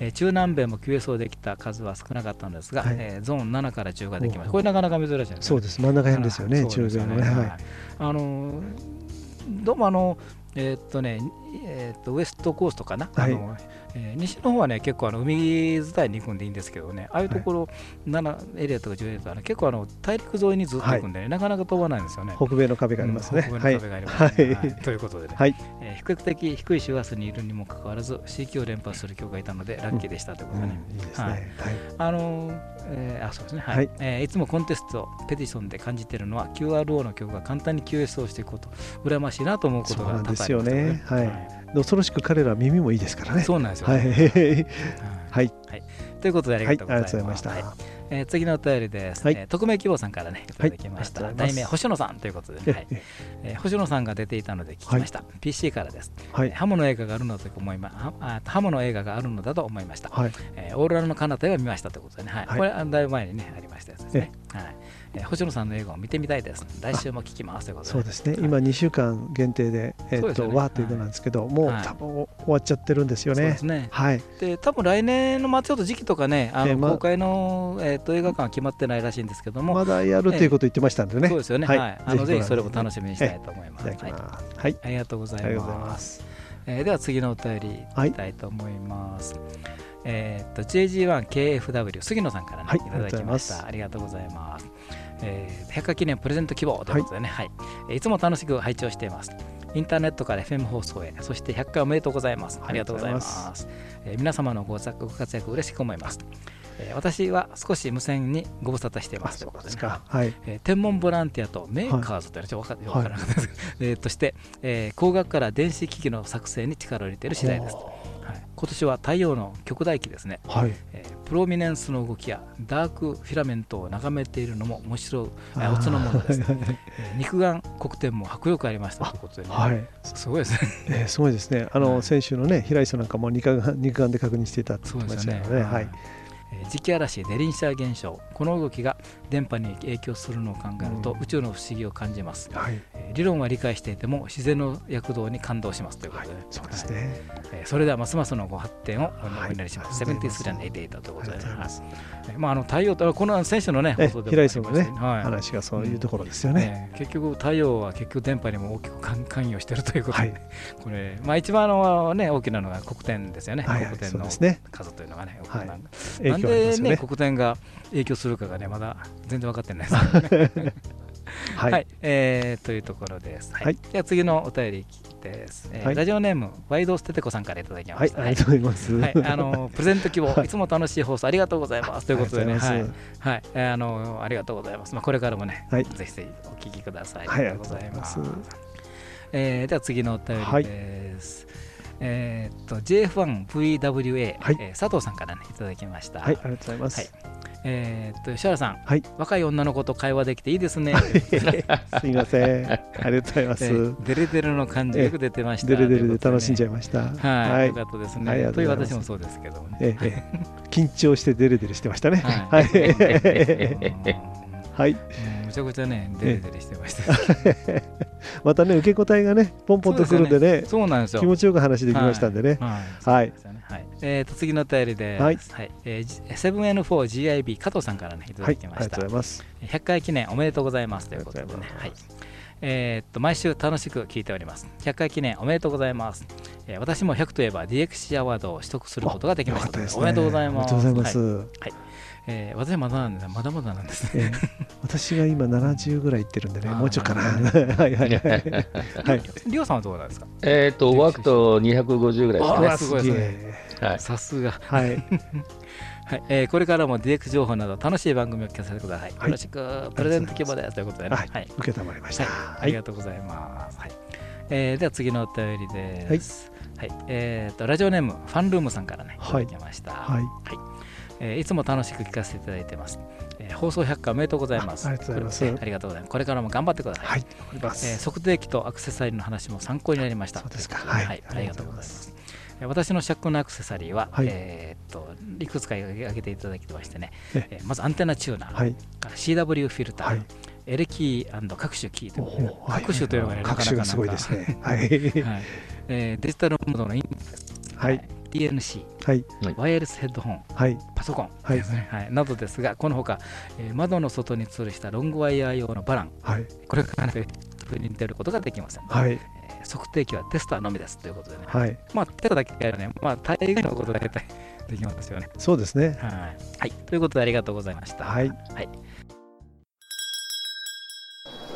えー中南米も QSO できた数は少なかったんですが、はい。えーゾーン7から10ができましおたこれなかなか珍しいですね。そうです。真ん中辺ですよね。中米のね。はい。あのーどうもあのえーっとね、えーっとウエストコーストかな、はい。あのえー西の方はね結構あの海伝いに行くんでいいんですけどねああいうところ、7エリアとか10エリアとかね結構あの大陸沿いにずっと行くんでね、なかなか飛ばないんですよね。北米の壁がありますね。北米の壁がありますね。はい。はい。ということでね、はい。えー比較的低い周波数にいるにもかかわらず CQ を連発する曲がいたのでラッキーでしたということでね、うん。いいですね。ははい。い。あのーえーあそうですね。はい、はい。えーいつもコンテストペティションで感じているのは QRO の曲が簡単に QS をしていくこと羨ましいなと思うことが多々ありますよね。はい。で恐ろしく彼らは耳もいいですからね。そうなんですよ、はねい。はい。はい。ということでありがとうございました、はい。えー次のお便りです、はい。えー匿名希望さんからねいただきました、題名星野さんということで、はい。ええー星野さんが出ていたので聞きました、PC からです、はい。えーハモの映画があるのだと思いまはあハモの映画があるのだと思いました、はい。えーオーロラの彼方は見ましたということでね、はい。はい。これだいぶ前にねありましたやつですね、はいえー星野さんの映画を見てみたいです。来週も聞きますということで。そうですね、はい。今2週間限定で、えっと、ね。わーというのなんですけど、もうはい多分終わっちゃってるんですよね。そうです。ね。はい、で多分来年のまあちょっと時期とかねあの、公開の、えー、と映画館は決まってないらしいんですけども、まだやるということを言ってましたんでね。そうですよね、ははい。いあのぜひそれもし楽しみにしたいと思いい。ます。ただきはいます。はい、ありがとうございま。ます。す。えーでは次のお便りいきたいと思います。えーっと JG1KFW 杉野さんから、ねはい。い、ただきました。ありがとうございます。えー、100回記念プレゼント希望ということでね、はいえーいつも楽しく拝聴しています。インターネットから FM 放送へ、そして100回おめでとうございます。ありがとうございます。えー皆様のご活躍ご活躍嬉しく思います。えー私は少し無線にご無沙汰していあ、ます。といこか。はい。とでねえー天文ボランティアとメーカーズというのはちょっと分からなかったですけど、えーとして、えー工学から電子機器の作成に力を入れている次第です。はい、今年は太陽の極大期ですね、はい。えープロミネンスの動きやダークフィラメントを眺めているのも面白いえーおつのものです、は いえー肉眼黒点も迫力ありましたということでね、はい。すごいですねえーすごいですね。あの、はい先週のね、平井さんなんかも肉眼肉眼で確認していたって言ってましたよね。はい。えー磁気嵐デリンシャー現象この動きが電波に影響するのを考えると、うん。宇宙の不思議を感じます、はい。えー理論は理解していても自然の躍動に感動しますということで、そうですはい。ね。えーそれではますますのご発展をはい。お祈りします。ありがとうございます。73 88というこありというございます。えーまあ、あの太陽とこの選手のね、え放送でも平井さんのねはい。話がそういうところですよね。えー結局、太陽は結局電波にも大きく関関与しているということで、はい。これ、まあ、一番あの、ね、大きなのが黒点ですよね、はいはい黒点の数というのがね、はい。なん。でね黒点が影響するかがね、まだ全然分かってないですけどね。ははいい、えーというところです。はいはいでは次のお便りです、えーはいラジオネーム、ワイドステテコさんからいただきまはい。した。ありがとうございます。はい、あのプレゼント希望、いつも楽しい放送ありがとうございますということでね、はいありがとうございます、はい、えーあのありがとうございます。まあこれからもね、はいぜひぜひお聞きください。はいありがとうございます。えーでは次のお便りです。えーっと JF1VWA、はいえー佐藤さんからねいただきました。はい、ありがとうございます。はいえーっと吉原さん、はい若い女の子と会話できていいですね。すみません。ありがとうございます。えーデレデレの感じよく出てました。デレデレで楽しんじゃいいました。はい、よかったですね。とという私もそうですけどもね。緊張してデレデレしてましたね。ははい はい。うんむちゃくちゃね、デレデレしてました。またね、受け答えがね、ポンポンとくるんでね、そうなんですよ。気持ちよく話できましたんでね。はい。はいそうですよねはい。えっと、次のお便りです。はいえー 7N4GIB 加藤さんからね、いたはい、ありがとうだきましたございます。100回記念おめでとうございますということでね。はい。えーっと、毎週楽しく聞いております。100回記念おめでとうございます。えー私も100といえば DX アワードを取得することができました。おめでとうございます。おめでとうございます。はいえー私はまだなんでまだまだなんですね。ええ私が今70ぐらいいってるんでね、もうちょっとかな。はいはいはい。はい。りょうさんはどうなんですか？えっと、ワークと250ぐらいですあねーすごいですね。さすが。はい。はいえーこれからも DX 情報など楽しい番組を聞かせてください。はいよろしく、プレゼント希望ですということでね。はいはい受けたまりました。はい、あはい。りがとうございます。はいえーでは次のお便りです。はいえーとラジオネーム、ファンルームさんからね、いたはいだきました。はい。えーいつも楽しく聞かせていただいてます。えー放送100回おめでとうございます。あありがとうございますこれありがとうございます。これからも頑張ってください。はい。おりまえーす。測定器とアクセサリーの話も参考になりました。そうですかといはいありがとうございます。えー私のシャックのアクセサリーは、はいえーっといくつか挙げていただきましてね、ええーまずアンテナチューナー、はい。から CW フィルター、はいエレキー各種キーと各種というのがね、なかなかなんか各種がすごいですね。はい。はいえーデジタルモードのインターフェース、はい。DNC、はい。ワイヤレスヘッドホン、はい。パソコン、はいはい、などですが、このほか、えー窓の外に吊るしたロングワイヤー用のバラン、はい。これからねに出ることができません。はい。えー測定器はテスターのみですということでね、はい。まあ、テスターだけやらね、まあ、大概のことが大体できますよね。そうですね。はい、はい。ということで、ありがとうございました。はいはい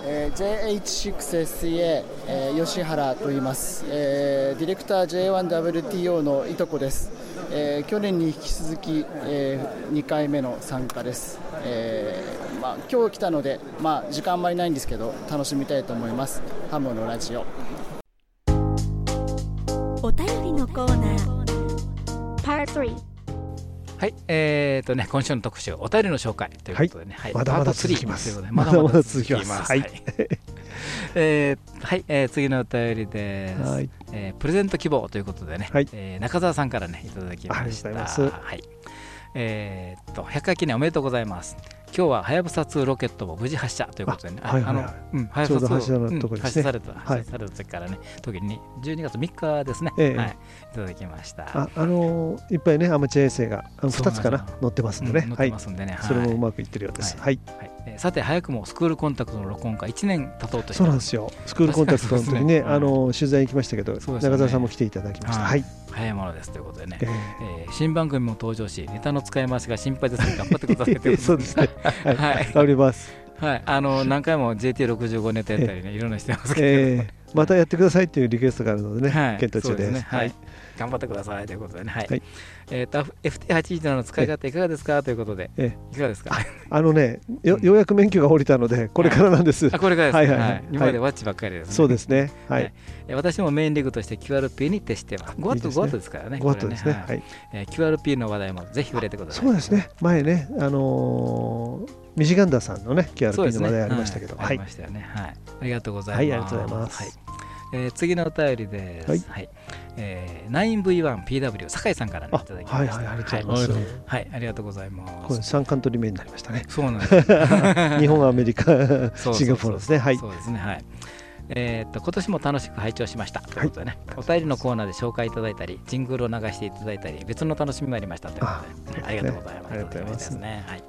えー JH6SEA、えー吉原と言います、えーディレクター J1WTO のいとこです、えー去年に引き続き、え2回目の参加です、えーまあ、今日来たので、まあ、時間あんまりないんですけど楽しみたいと思います。ハムのラジオ。お便りのコーナー。Part 3. はい、えーとね、今週の特集、お便りの紹介ということでね、はいまだまだパート3続きますまだまだ続きます。まだまだ続きますはい えーはい、えー次のお便りです。はいえープレゼント希望ということでね、はいえー中澤さんからね、いただきました。はい。えーっと、100回記念おめでとうございます。今日ははやぶさ2ロケットを無事発射ということでね、あの、うん、はやぶさ2ど発射のとこうんですね。発射された、はい。発射された時からね、時に12月3日ですね、ええ。はい、いただきました。ああのーいっぱいねアマチュア衛星があの2つかなそうなんですよ。載ってますんでね、うん載っはいてますんでね、はい。それもうまくいってるようです。はい、さて早くもスクールコンタクトの録音が1年経とうとしてそうなんですよ。スクールコンタクトの時にねあのー取材行きましたけど、中澤さんも来ていただきました。ははいい、早いものですということでね、ええ。ー新番組も登場しネタの使い回しが心配ですので頑張ってくださいということーそうですね。はい、はい頑張ります。はい、あの何回も JT65 ネタやったりね、いろんなしてますけど、えーまたやってくださいっていうリクエストがあるのでね、はい、検討中です。はい、頑張ってください。ということでね、はい。はい。えー、と FT817 の使い方いかがですか？ということで、えいかがですか？あのねよようやく免許が下りたのでこれからなんです、あこれがですね、はいはいはい。はい。今までワッチばっかりですね。そうですね。はい、はい。えー私もメインリーグとして QRP に徹してます。5ワット、いいね5ワットですからね。5ワットですね。これはい。えー QRP の話題もぜひ触れてください。そうですね。前ねあのーミシガンダさんのね QRP の話題ありましたけど、はい、ありましたよね。はい。ありがとうございます。はいありがとうございます。はいえー次のお便りです。はいはい。えー 9V1PW 酒井さんからねいあただきました。はいはいありがとうございます、はいはい、ありがとうございまこれす。3カントリー目になりましたねそうなんです。日本アメリカシンガポールですねはいそうですね。はい。えーっと今年も楽しく拝聴しましたということでね、お便りのコーナーで紹介いただいたり、ジングルを流していただいたり、別の楽しみもありましたということで、あありがとうございます。ありがとうございますね。はい。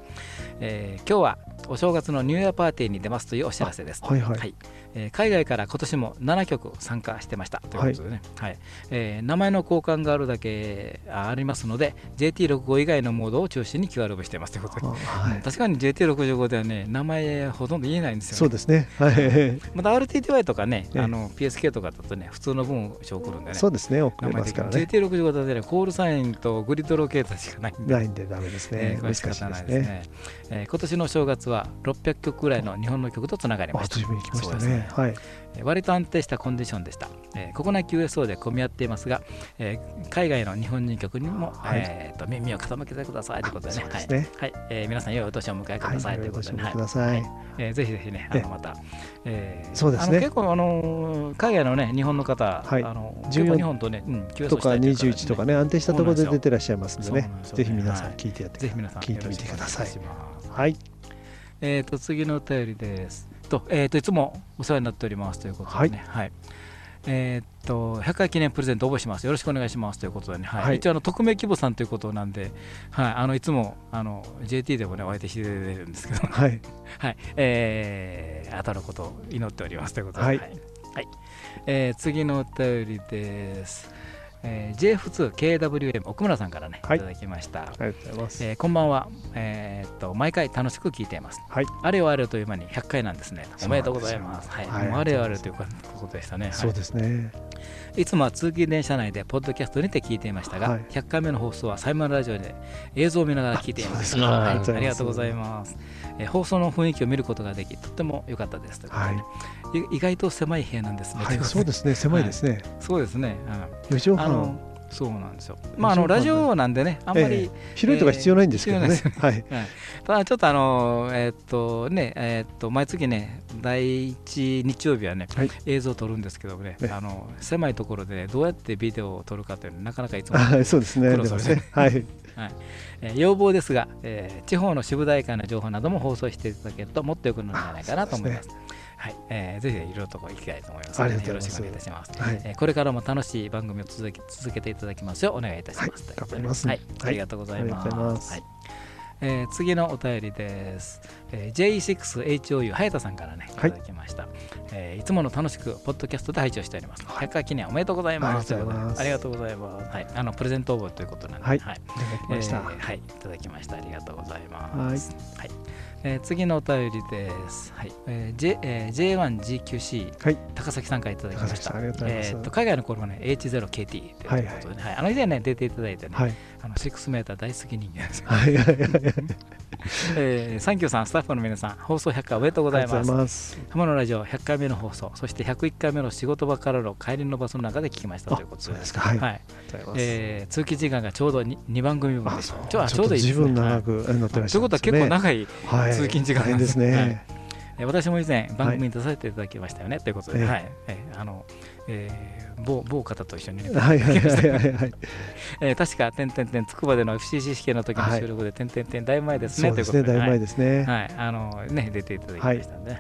えー今日はお正月のニューイヤーパーティーに出ますというお知らせです。はいはいえー海外から今年も7曲参加してました。ということでね、はい。えー名前の交換があるだけあありますので JT65 以外のモードを中心に QRV しています。ということで、はい。確かに JT65 ではね名前ほとんど言えないんですよ、ね、そうですね。はい。また RTTY とかね、ええ。あの PSK とかだとね普通の文章送るんでね。そうですね。送れますから。ね JT65 だとねコールサインとグリッドロケーターしかないんで。ないんでダメですえね、ーこれ仕方ないですね。えー今年の正月は600曲ぐらいの日本の曲とつながりました。あっはい。えー割と安定したコンディションでした、えー国内 QSO で混み合っていますが、えー海外の日本人曲にも、はい。えーと耳を傾けてくださいということでね。はい。はい。えー皆さん良いお年をお迎えくださいということで、はい。はい。えーぜひぜひねあえのまた、えーそうですね。結構あのー海外のね日本の方、はい。あの14結構日本とね、うん、QSO とかしたりと21とかね安定したところで出てらっしゃいますんでね。でぜひ皆さんはい。聞いてやってぜひ皆さん聞いてみてください。はい。えー、と次のお便りです。と,、えー、といつもお世話になっておりますということでね、はい。えー、と100回記念プレゼント応募します。よろしくお願いします。ということでね、はい。はい。一応あの匿名希望さんということなんで、はい、あのいつもあの JT でもねお相手してるんですけど、はい。はい。えー当たることを祈っておりますということで、はい。はい。えー次のお便りです。えー、JF2KWM 奥村さんからね、はいいただきました。ありがとうございますえーこんばんは、えーっと毎回楽しく聞いています。はいあれよあれよという間に100回なんですね。おめでとうございます。はい、はいあれよあれよということでしたね。はいそうですねいつもは通勤電車内でポッドキャストにて聞いていましたが、はい。100回目の放送はサイモンラジオで映像を見ながら聞いています。ありがとうございます。えー放送の雰囲気を見ることができ、とっても良かったです。とい。うことでね、い。意外と狭い部屋なんです。ね。はいそうですね。狭いですね。そうですね。うん。4畳半。あのそうなんですよ。まああのラジオなんでね、あんまり、ええ広いとか必要ないんですけどね。えーはい。はい、ただちょっとあのえーっとねえーっと毎月ね第一日曜日はね、はい。映像を撮るんですけどねええ。あの狭いところでどうやってビデオを撮るかというのはなかなかいつも、はいそうですね。はい。えー要望ですが、えー地方の支部大会の情報なども放送していただけるともっと良くなるんじゃないかなと思います。はい、えーぜひいろいろとこ行きたいと思いますので、ありがとうございます。よろしくお願いいたします。はい。えーこれからも楽しい番組を続け続けていただきますよ。うお願いいたします。はい。頑張ります。はい、はい。ありがとうございます。ます。はい。えー次のお便りです。えー J6HOU 早田さんからね、い。ただきました、えーいつもの楽しくポッドキャストで配置をしております。100回記念おめでとうございます。ありがとうございます。ありがとうございます。はい、あのプレゼント応募ということなんで、はい。はい、いただきました。えーはい、いただきました。ありがとうございます。はい。えー次のお便りです。はい。えー J えー J1GQC、はい。高崎さんからいただきました。ありがとうございます。えーと海外の頃はね H0KT ということで、はいはい。あの以前ね出ていただいてね、はいあの6メーター大好き人間です。よ。はいはいはい。えーサンキューさんスタッフの皆さん放送100回おめでとうございます。ます。浜野ラジオ100回目の放送そして101回目の仕事場からの帰りのバスの中で聞きましたということで。す。えー通勤時間がちょうど 2, 2番組分でした。ちょうどいいですね。長はい。くということは結構長いはい。通勤時間大変ですね。えー私も以前番組に出させていただきましたよね、ということで、ええ。はい。えーあのえー某某方と一緒にね、はいはいはいはい。はい。えー確か、てんてんてん、つくばでの FCC 試験の時の収録で、てんてんてん、大前ですね。ということで、だい。ぶ前ですね。はい、あのね、出ていただきましたんで、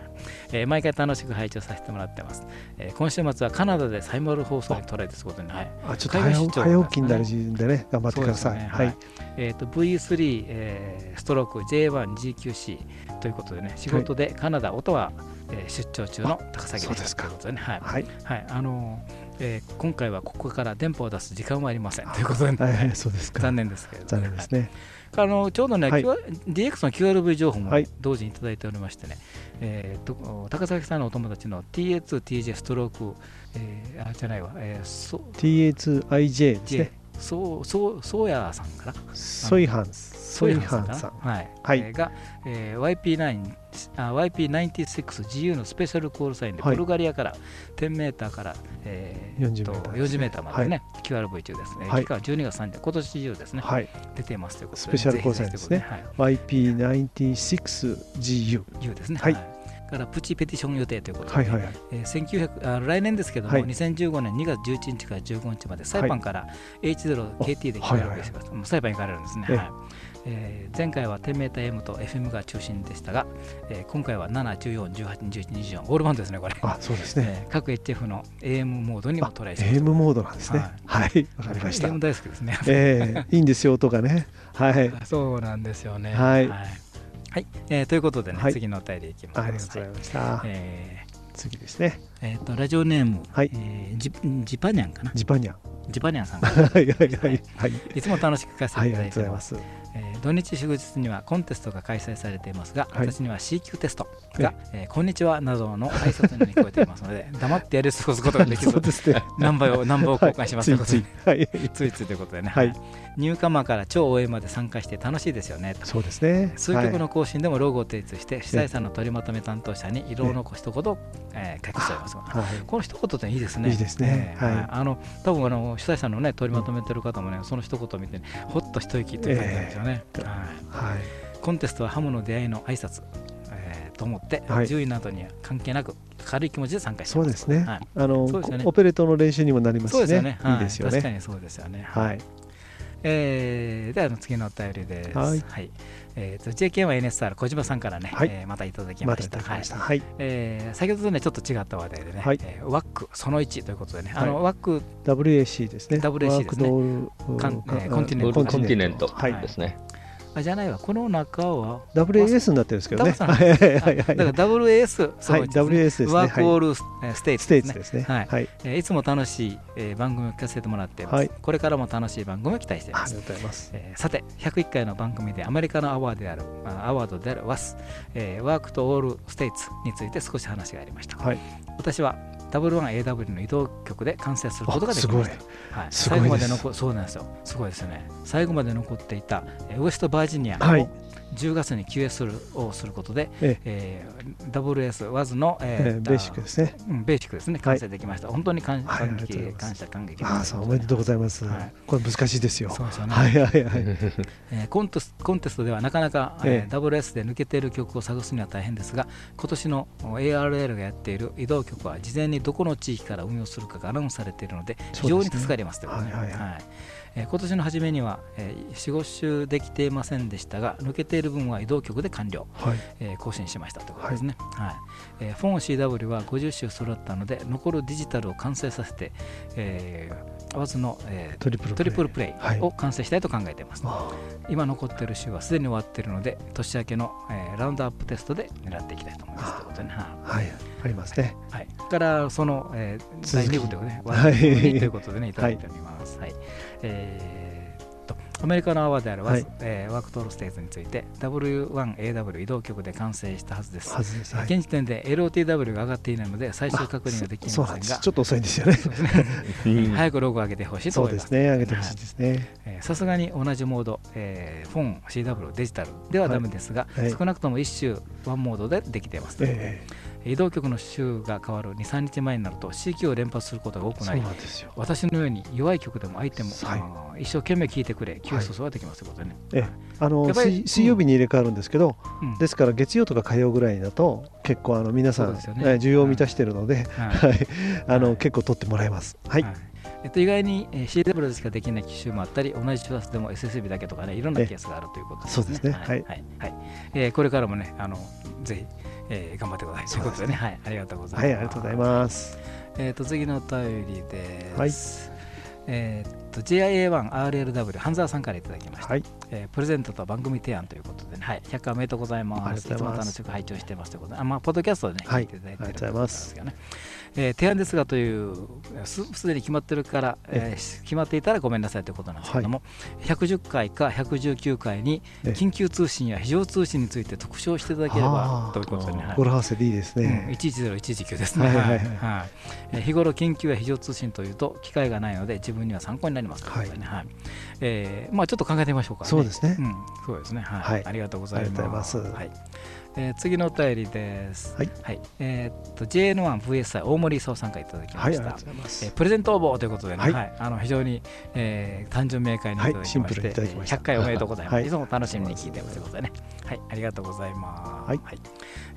えー毎回楽しく拝聴させてもらってます。えー今週末はカナダでサイモル放送に捉えてすことに、はい、あちょっと早起早起きになるんでね、頑張ってください。そうですね。はい。えー、と V3、えーストローク J1GQC ということでね、仕事でカナダ、オタワ、えー出張中の高崎ですか。ということでね、はい。はい。はい。あのーえー今回はここから電波を出す時間はありません。ということで、ね。はいはい、そうですか。残念ですけれども、残念ですね。あのちょうどね、はい。DX の QRV 情報もはい。同時にいただいておりましてね、えーと高崎さんのお友達の TA2TJ ストローク、えーあじゃないわ、えー、そ TA2IJ ですね。そうそうそうやさんかな。ソイハンス。ソイハンさん。はい。はい。えーが、えー YP9 あ YP96GU のスペシャルコールサインで、はい。ブルガリアから10メーターから、えー40とメーター。ですね40メーターまでね、QRV 中ですね、はい。期間は12月30日、今年中ですね、はい。出ていますということで、スペシャルコールサインですね。はい。YP96GU。U ですね。はいからプチペティション予定ということで、はいはいはい。えー1900あ来年ですけども、はい2015年2月11日から15日まで、サイパンから H0KT ではいはい QRV してます。もうサイパンに行かれるんですね。ええはいえー前回は 10m/m と FM が中心でしたが、えー今回は7、14、18、21、24、オールバンドですね、これ。あ、そうですね。えー各 HF の AM モードにもあ、トライします。AM モードなんですね。はい。わかりました。AM 大好きですね。ええ、いいんですよ、音がね。はい。そうなんですよね。はいはいえーということでね、はい次のお便りいきます。ありがとうございはいました。え次ですね。ーえーとラジオネーム、はいえージジパニャンかなジパニャン。ジパニャンさんはいはいはい。はい。いつも楽しく聞かせていただいてま。がとうございますす。えー土日祝日にはコンテストが開催されていますが、はい私には C 級テストが、えーこんにちはなどの挨拶に聞こえていますので、黙ってやり過ごすことができずそう、ですね。ナンバーをナンバーを交換しますはいついつい。はい。ついついということでね、はいニューカマーから超応援まで参加して楽しいですよねとそうですね。数曲の更新でもロゴを提出して、主催者の取りまとめ担当者に色を残し一言、えー書き添えます。はい。はい。この一言っていいですね。いいですねえーはいあの多分あの主催者のね取りまとめてる方もね、その一言を見て、ね、ほっと一息という感じなんですよね。はいはい。コンテストはハムの出会いの挨拶、えーと思って、はい順位などには関係なく軽い気持ちで参加してます。そうですね。はいあのねオペレートの練習にもなりますしそうですよねね。。いいですよね。はい確かにそうですよね。はい。えーでは次のお便りです。はいえーと JK は NSR 小島さんからね、はいえーまたいただきままたいした。ただきました。はいはい。えー先ほどとねちょっと違った話題でね、はいえーワックその1ということでね、はいあのワック WAC ですね。WAC ですねコンティネントコンティネントはいですね。あじゃないわこの中は WAS になってるんですけどね。だから WAS そのはい、1ですね WAS ですね。ワークオールルステイツですね。はいはい。えーいつも楽しい、えー番組を聞かせてもらっています、はいこれからも楽しい番組を期待していますありがとうございます。えーさて101回の番組でアメリカのアワードであるあアワードである WAS、えーワークとオールステイツについて少し話がありました、はい。私は W1AW の移動局で完成することができました。はい、最後まで残そうなんですよ。すごいですよね。最後まで残っていたえーウエストバージニアはい。を10月に QS をすることで、ええ。ー WS ワズの、えーベーシックですね。うんベーシックですね。完成できました、本当に感謝感激ああ、そう、おめでとうございます。はい。これ難しいですよ。そうですよね。はいはいはい。えーコンテスコンテストではなかなか、ええ。えー WS で抜けている曲を探すには大変ですが今年のお ARL がやっている移動曲は事前にどこの地域から運用するかがアナウンスされているので非常に助かりますということで。はいはい。はいえー今年の初めには、えー、45週できていませんでしたが抜けている分は移動曲で完了、はい。えー更新しましたということですね、はい。えー、フォン CW は50週揃ったので残るデジタルを完成させて、えー、ワズの、えートリプルトリプルプレはい。イを完成したいと考えています、あ今残っている週はすでに終わっているので年明けの、えーラウンドアップテストで狙っていきたいと思います。ということでね、ははい。ありますね。い。はい、からその、えー、第続き。2部でね、はい。ということでね、いただいております。はいえーっとアメリカのアワーであるワ,、はいえーワークトールステートについて W1AW 移動局で完成したはずです。です。はい現時点で LOTW が上がっていないので最終確認ができ。ませんがちょっと遅いんですよね。うん早くロゴを上げてほしいと思います。そうですね。上げてほしいですね。えーさすがに同じモード、えーフォン CW デジタルではダメですが、はい少なくとも1周ワンモードでできています、え移動局の周が変わる23日前になると CQ を連発することが多くなりなんですよ。私のように弱い曲でも相手も、はい。一生懸命聴いてくれ急速ができますということでね、え水水曜日に入れ替わるんですけど、うん。ですから月曜とか火曜ぐらいだと結構あの皆さん、ね。ええ需要を満たしているので、あの、はい。結構取ってもらえます。はい。はい。えっと、意外に、えー CW でしかできない機種もあったり同じ周波数でも SSB だけとかねいろんなケースがあるということですね。そうですね。はい。はい。はい。はい。えーこれからもねあのぜひ、えー頑張ってくださいということでねはいありがとうございます。はい、ありがとうございます。えー、と次のお便りです。はいえー、と JIA1RLW 半沢さんからいただきました、はい。えープレゼントと番組提案ということで、ね、はい、100回おめでとうございます。ありがとうございます。つも楽しく拝聴してますということで、あまあ、ポッドキャストでね、はい。聞いていただいてありがとうございます。とうことなんですけどねえー提案ですがというすすでに決まってるから、えー決まっていたらごめんなさいということなんですけども、110回か119回にええ。緊急通信や非常通信について特集していただければということでね、はい。語呂合わせでいいですうん、ね。110、119ですね、日頃、緊急や非常通信というと、機会がないので、自分には参考になりますということでね、はいえーまあ、ちょっと考えてみましょうか、ね、そうですね。うん、そうですね、はい。はい。ありがとうございます。はい。えー次のお便りです。はい。えーっと JN1VSI 大森勲さんからいただきました。りがとうございます。えー。プレゼント応募ということでね、はい。はい。あの非常に、えー単純明快にいただきまして、はい。シンプルにいただきました。100回おめでとうございます。はい。い、つも楽しみに聞いてますということでね、はい、ありがとうございます。はい。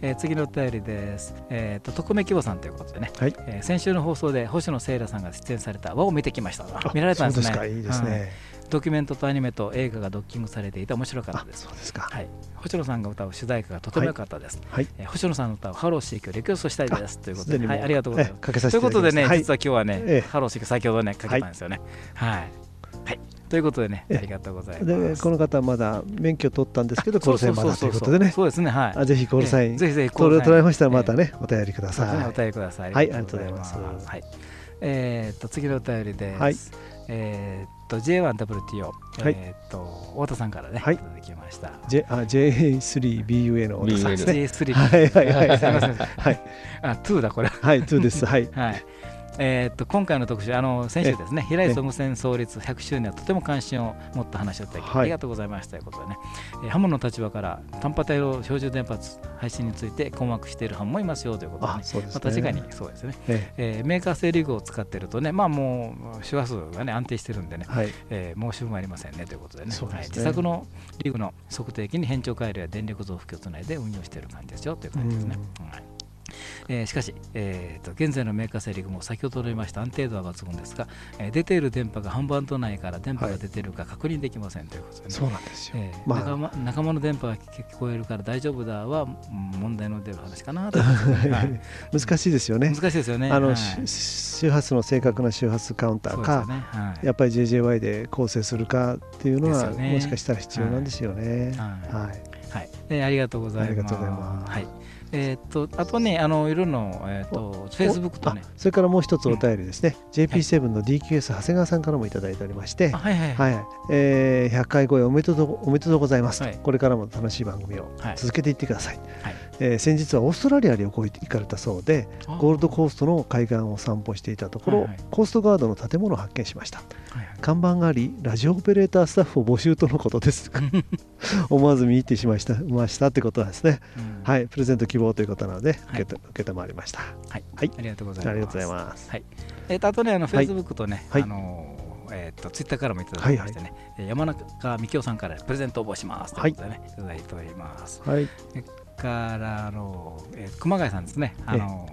えー次のお便りです。えーっと匿名希望さんということでね、はい。えー先週の放送で星野聖羅さんが出演された輪を見てきました。あ見られたんですね。そうですか、いいですうんね。ドキュメントとアニメと映画がドッキングされていて面白かったあです。そうですか。はい、星野さんが歌う主題歌がとても良かったです。はい。えー星野さんの歌をハロー CQリクエストしたいですということで、はい、ありがとうございます。えかけさということでね、実は今日はね、ええハロー CQ先ほどね、かけたんですよね。はい。はい。ということでね、ええありがとうございます。で、この方はまだ免許取ったんですけど、コールサインまだということでね。そうですね、はい。あぜひコールサインええぜひぜひコー取れルサイン取られましたらまたね、お便りください。便りください。はいありがとうございます。はい。えーっと、次のお便りです。はいえーっと、J1WTO、はいえーっと、太田さんからね、はいいただきました。J あ J3BUA の小田さんですね。J3 はいはいはいすみません。はい あ、2だ、これ。はい、2です。はい。はい。えーっと今回の特集、あの先週ですね、平磯無線創立100周年はとても関心を持った話をいただき、はい。ありがとうございましたということでね、えーハモの立場から短波帯の標準電波配信について困惑しているハモもいますよということで、ね、ですね。まあ確かにそうですね、ええ。ーメーカー製リグを使っているとね、まあもう周波数がね安定してるんでね、えはい。えー申し分ありませんねということでね。はい、自作のリグの測定器に変調回路や電力増幅器をつないで運用している感じですよという感じですね。はいえーしかし、えーと、現在のメーカー製リグも先ほど言いました安定度は抜群ですが、えー出ている電波が半バンド内から電波が出ているか確認できませんということで、ねそうなんですよ。えーまあ仲間仲間の電波が聞こえるから大丈夫だはうん問題の出る話かなということで、はい難しいですよね。難しいですよね。あの、はいし周波数の正確な周波数カウンターか、ねはいやっぱり JJY で構成するかっていうのは、もしかしたら必要なんですよね。はいはい。はい、えーありがとうございます。ありがとうございますはい。えーっとあとねあのいろんなえーっとフェイスブックとね。あ。それからもう一つお便りですね、JP7 の DQS 長谷川さんからもいただいておりまして、あはいはいはい。はい。えー100回超えおめでとうおめでとうございます、はい。これからも楽しい番組をはい。続けていってください、はいえー先日はオーストラリアに行かれたそうであ。ゴールドコーストの海岸を散歩していたところ、はいはい。コーストガードの建物を発見しました。はいはい。看板がありラジオオペレータースタッフを募集とのことです。思わず見入ってしまいましたましたってことですね。うん。はい。プレゼント希望ということなのではい。受けたまわりました。はい、はい。ありがとうございます。ありがとうございます。はい。えっ、とあとねあのフはい。ェイスブックとね、はい。あのーえっ、とツイッターからもいただきましてね、えー山中美京さんからプレゼント応募しますということでね、い、ただいております。はいからあの、えー熊谷さんですね。あの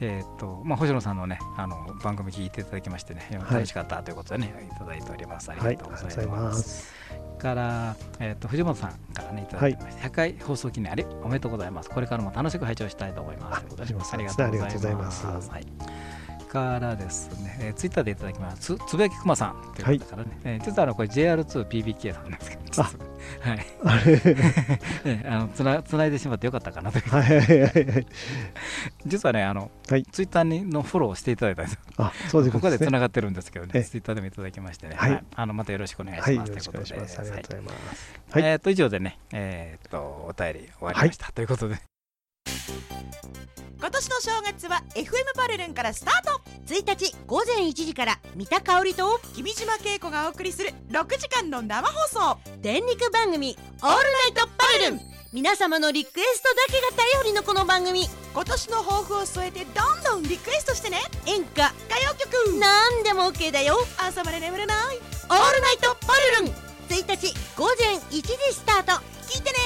えっ、とまあ星野さんのねあの番組聞いていただきましてね、はい楽しかったということでね、い、ただいております。ありはいがとうございま。ますすから、えー、と藤本さんからねいただきまして、100回放送記念ありおめでとうございます。これからも楽しく拝聴したいと思います。ありがとうございますはいからですね、えー、ツイッターでいただきます。つつぶやきくまさん。という方からね、はい、えー、実はあのこれ JR2PBK さんなんですけど。あはい。あれ？えあのつなつないでしまってよかったかなという。はいはいはいはい。実はねあの、はい。ツイッターにのフォローをしていただいたんですあそうですここでつねながってるんですけどね。えツイッターでもいただきましてね、はい。あのまたよろしくお願いします、ろしくお願いします。ありがとうございます。はい。はいえーと以上でねえーっとお便り終わりました、ということで今年の正月は FM パルルンからスタート。1日午前1時から三田香織と君島恵子がお送りする6時間の生放送。電力番組「オールナイトパルルン」皆様のリクエストだけが頼りのこの番組。今年の抱負を添えてどんどんリクエストしてね。演歌。歌謡曲。なんでも OK だよ。朝まで眠れない「オールナイトパルルン」1日午前1時スタート。聞いてね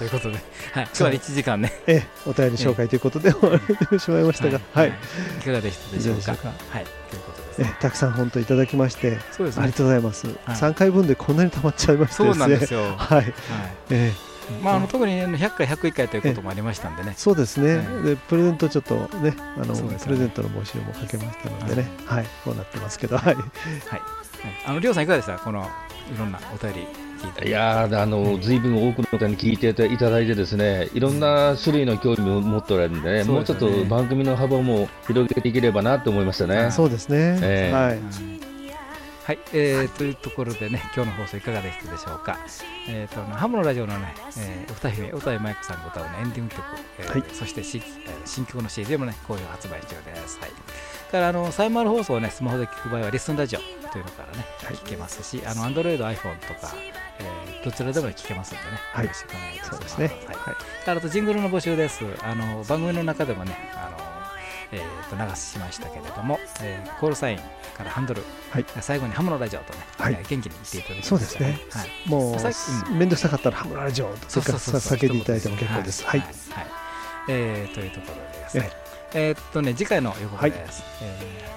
ということで、はい、今日は1時間ね、ええお便り紹介ということで終わりしまいましたがはい。い。かがでしたでしょうか？はい。ということです。えねたくさん本当いただきましてそうですね。ありがとうございます。3回分でこんなに溜まっちゃいましてそうなんですよ。よ、はい。はい。えまあ、あの特にね100回101回ということもありましたんでね。え、そうですね。えでプレゼントちょっとねあのプレゼントの募集もかけましたのでね。はい。こうなってますけどはい。はい、あのりょうさんいかがでした？このいろんなお便り。聞いやーあのずいぶん多くの方に聞いていただいてですねいろんな種類の興味を持っておられるんでね、そうもうちょっと番組の幅も広げていければなと思いましたね。そうですねええはいはい、えーというところでね、今日の放送いかがでしたでしょうか。えーとハムのラジオのね、えー、歌姫、歌井マイクさんが歌う、ね、エンディング曲、えーはいそしてし、えー新曲の CD もね、好評発売中です。はい。からあのサイマル放送をね、スマホで聞く場合はリスンラジオというのからね、聞けますし、あの Android、iPhone とか、えーどちらでも聞けますんでね、はい。よろしくお願いします。そうですね。はい。からあとジングルの募集です。あの番組の中でもね、あのえー、と流しましたけれども、えーコールサインからハンドル、はい。最後にハムのラジオとね、はい。えー元気に言っていただきましたそうですね。はい、もう面倒くさかったらハムラジオとか叫んでいただいても結構です。はい。はい。はい。えーというところです、えはいえーっとね次回の予告です、えー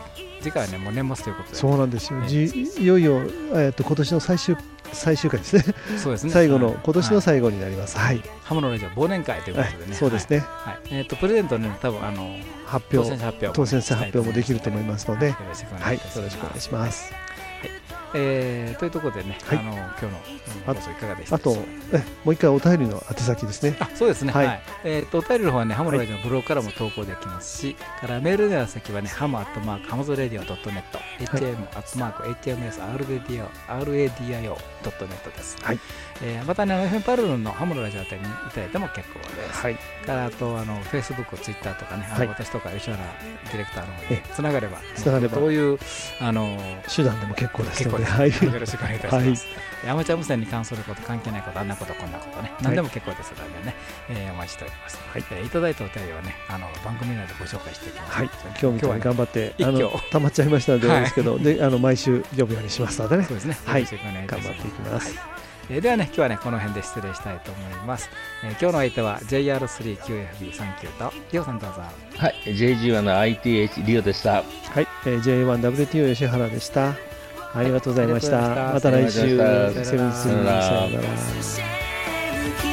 次回はねもう年末ということで。そうなんですよ。えいよいよえっと今年の最終最終回ですね。そうですね。最後のはい。今年の最後になります。はい。ハムのラジオ忘年会ということでね、はい。そうですね。はい。はい。えーっとプレゼントね多分あの発表当選者発表も当選者発表もできると思いますので。よろしくおはい願いします。よろしくお願いしますえーというところでね、はい。あの今日のあ放送いかがでしたあとえもう一回お便りの宛先ですね。あそうですね、ははい。いえー、とお便りの方はね、ハムのラジオのブログからも投稿できますし、からメールの先はね、ハムアットマークハムズレディオドットネット、HM アットマーク HMS RADIO.net です。はい。えーまたね、あの FM パルルンのハムのラジオあたりにいただいても結構です。はい。からあとあの Facebook、Twitter とかね、あのはい私とか吉原ディレクターの方えにつながれば、つながれば。どういうあの手段でも結構です結構でではい。よろしくお願いいたします。アマチュア無線に関すること、関係ないこと、あんなこと、こんなことね、何でも結構ですのでね、えーお待ちしております。はい。えーいただいたお便りはね、あの番組内でご紹介していきます。はい。今日みたいに頑張ってあの溜まっちゃいましたのでですけどであの毎週呼ぶようにしますのでね。そうですね。はい。よろしくお願いします。頑張っていきます。はい。えーではね、今日はね、この辺で失礼したいと思います。えー今日の相手は JR3QFB39 と、リオさんどうぞ。はい、JG1 の ITH リオでした。はい、えー J1WTO 吉原でしたありがとうございました。また。来週。ましたセブンスリーさよなら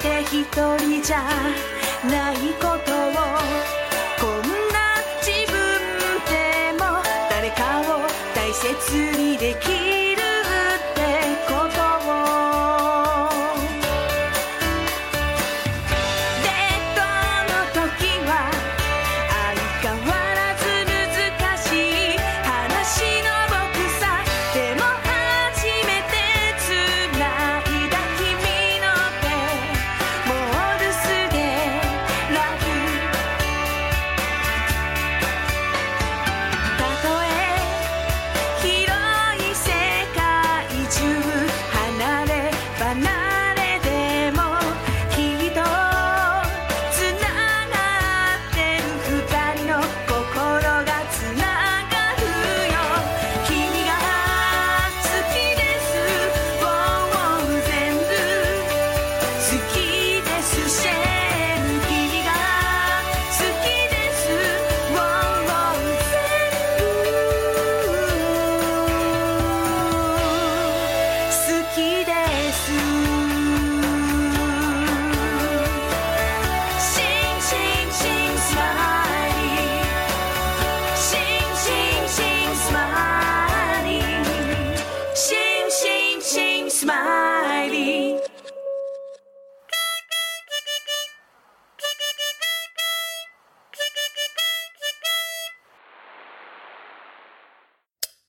て一人じゃないことを。こんな自分でも誰かを大切にできる。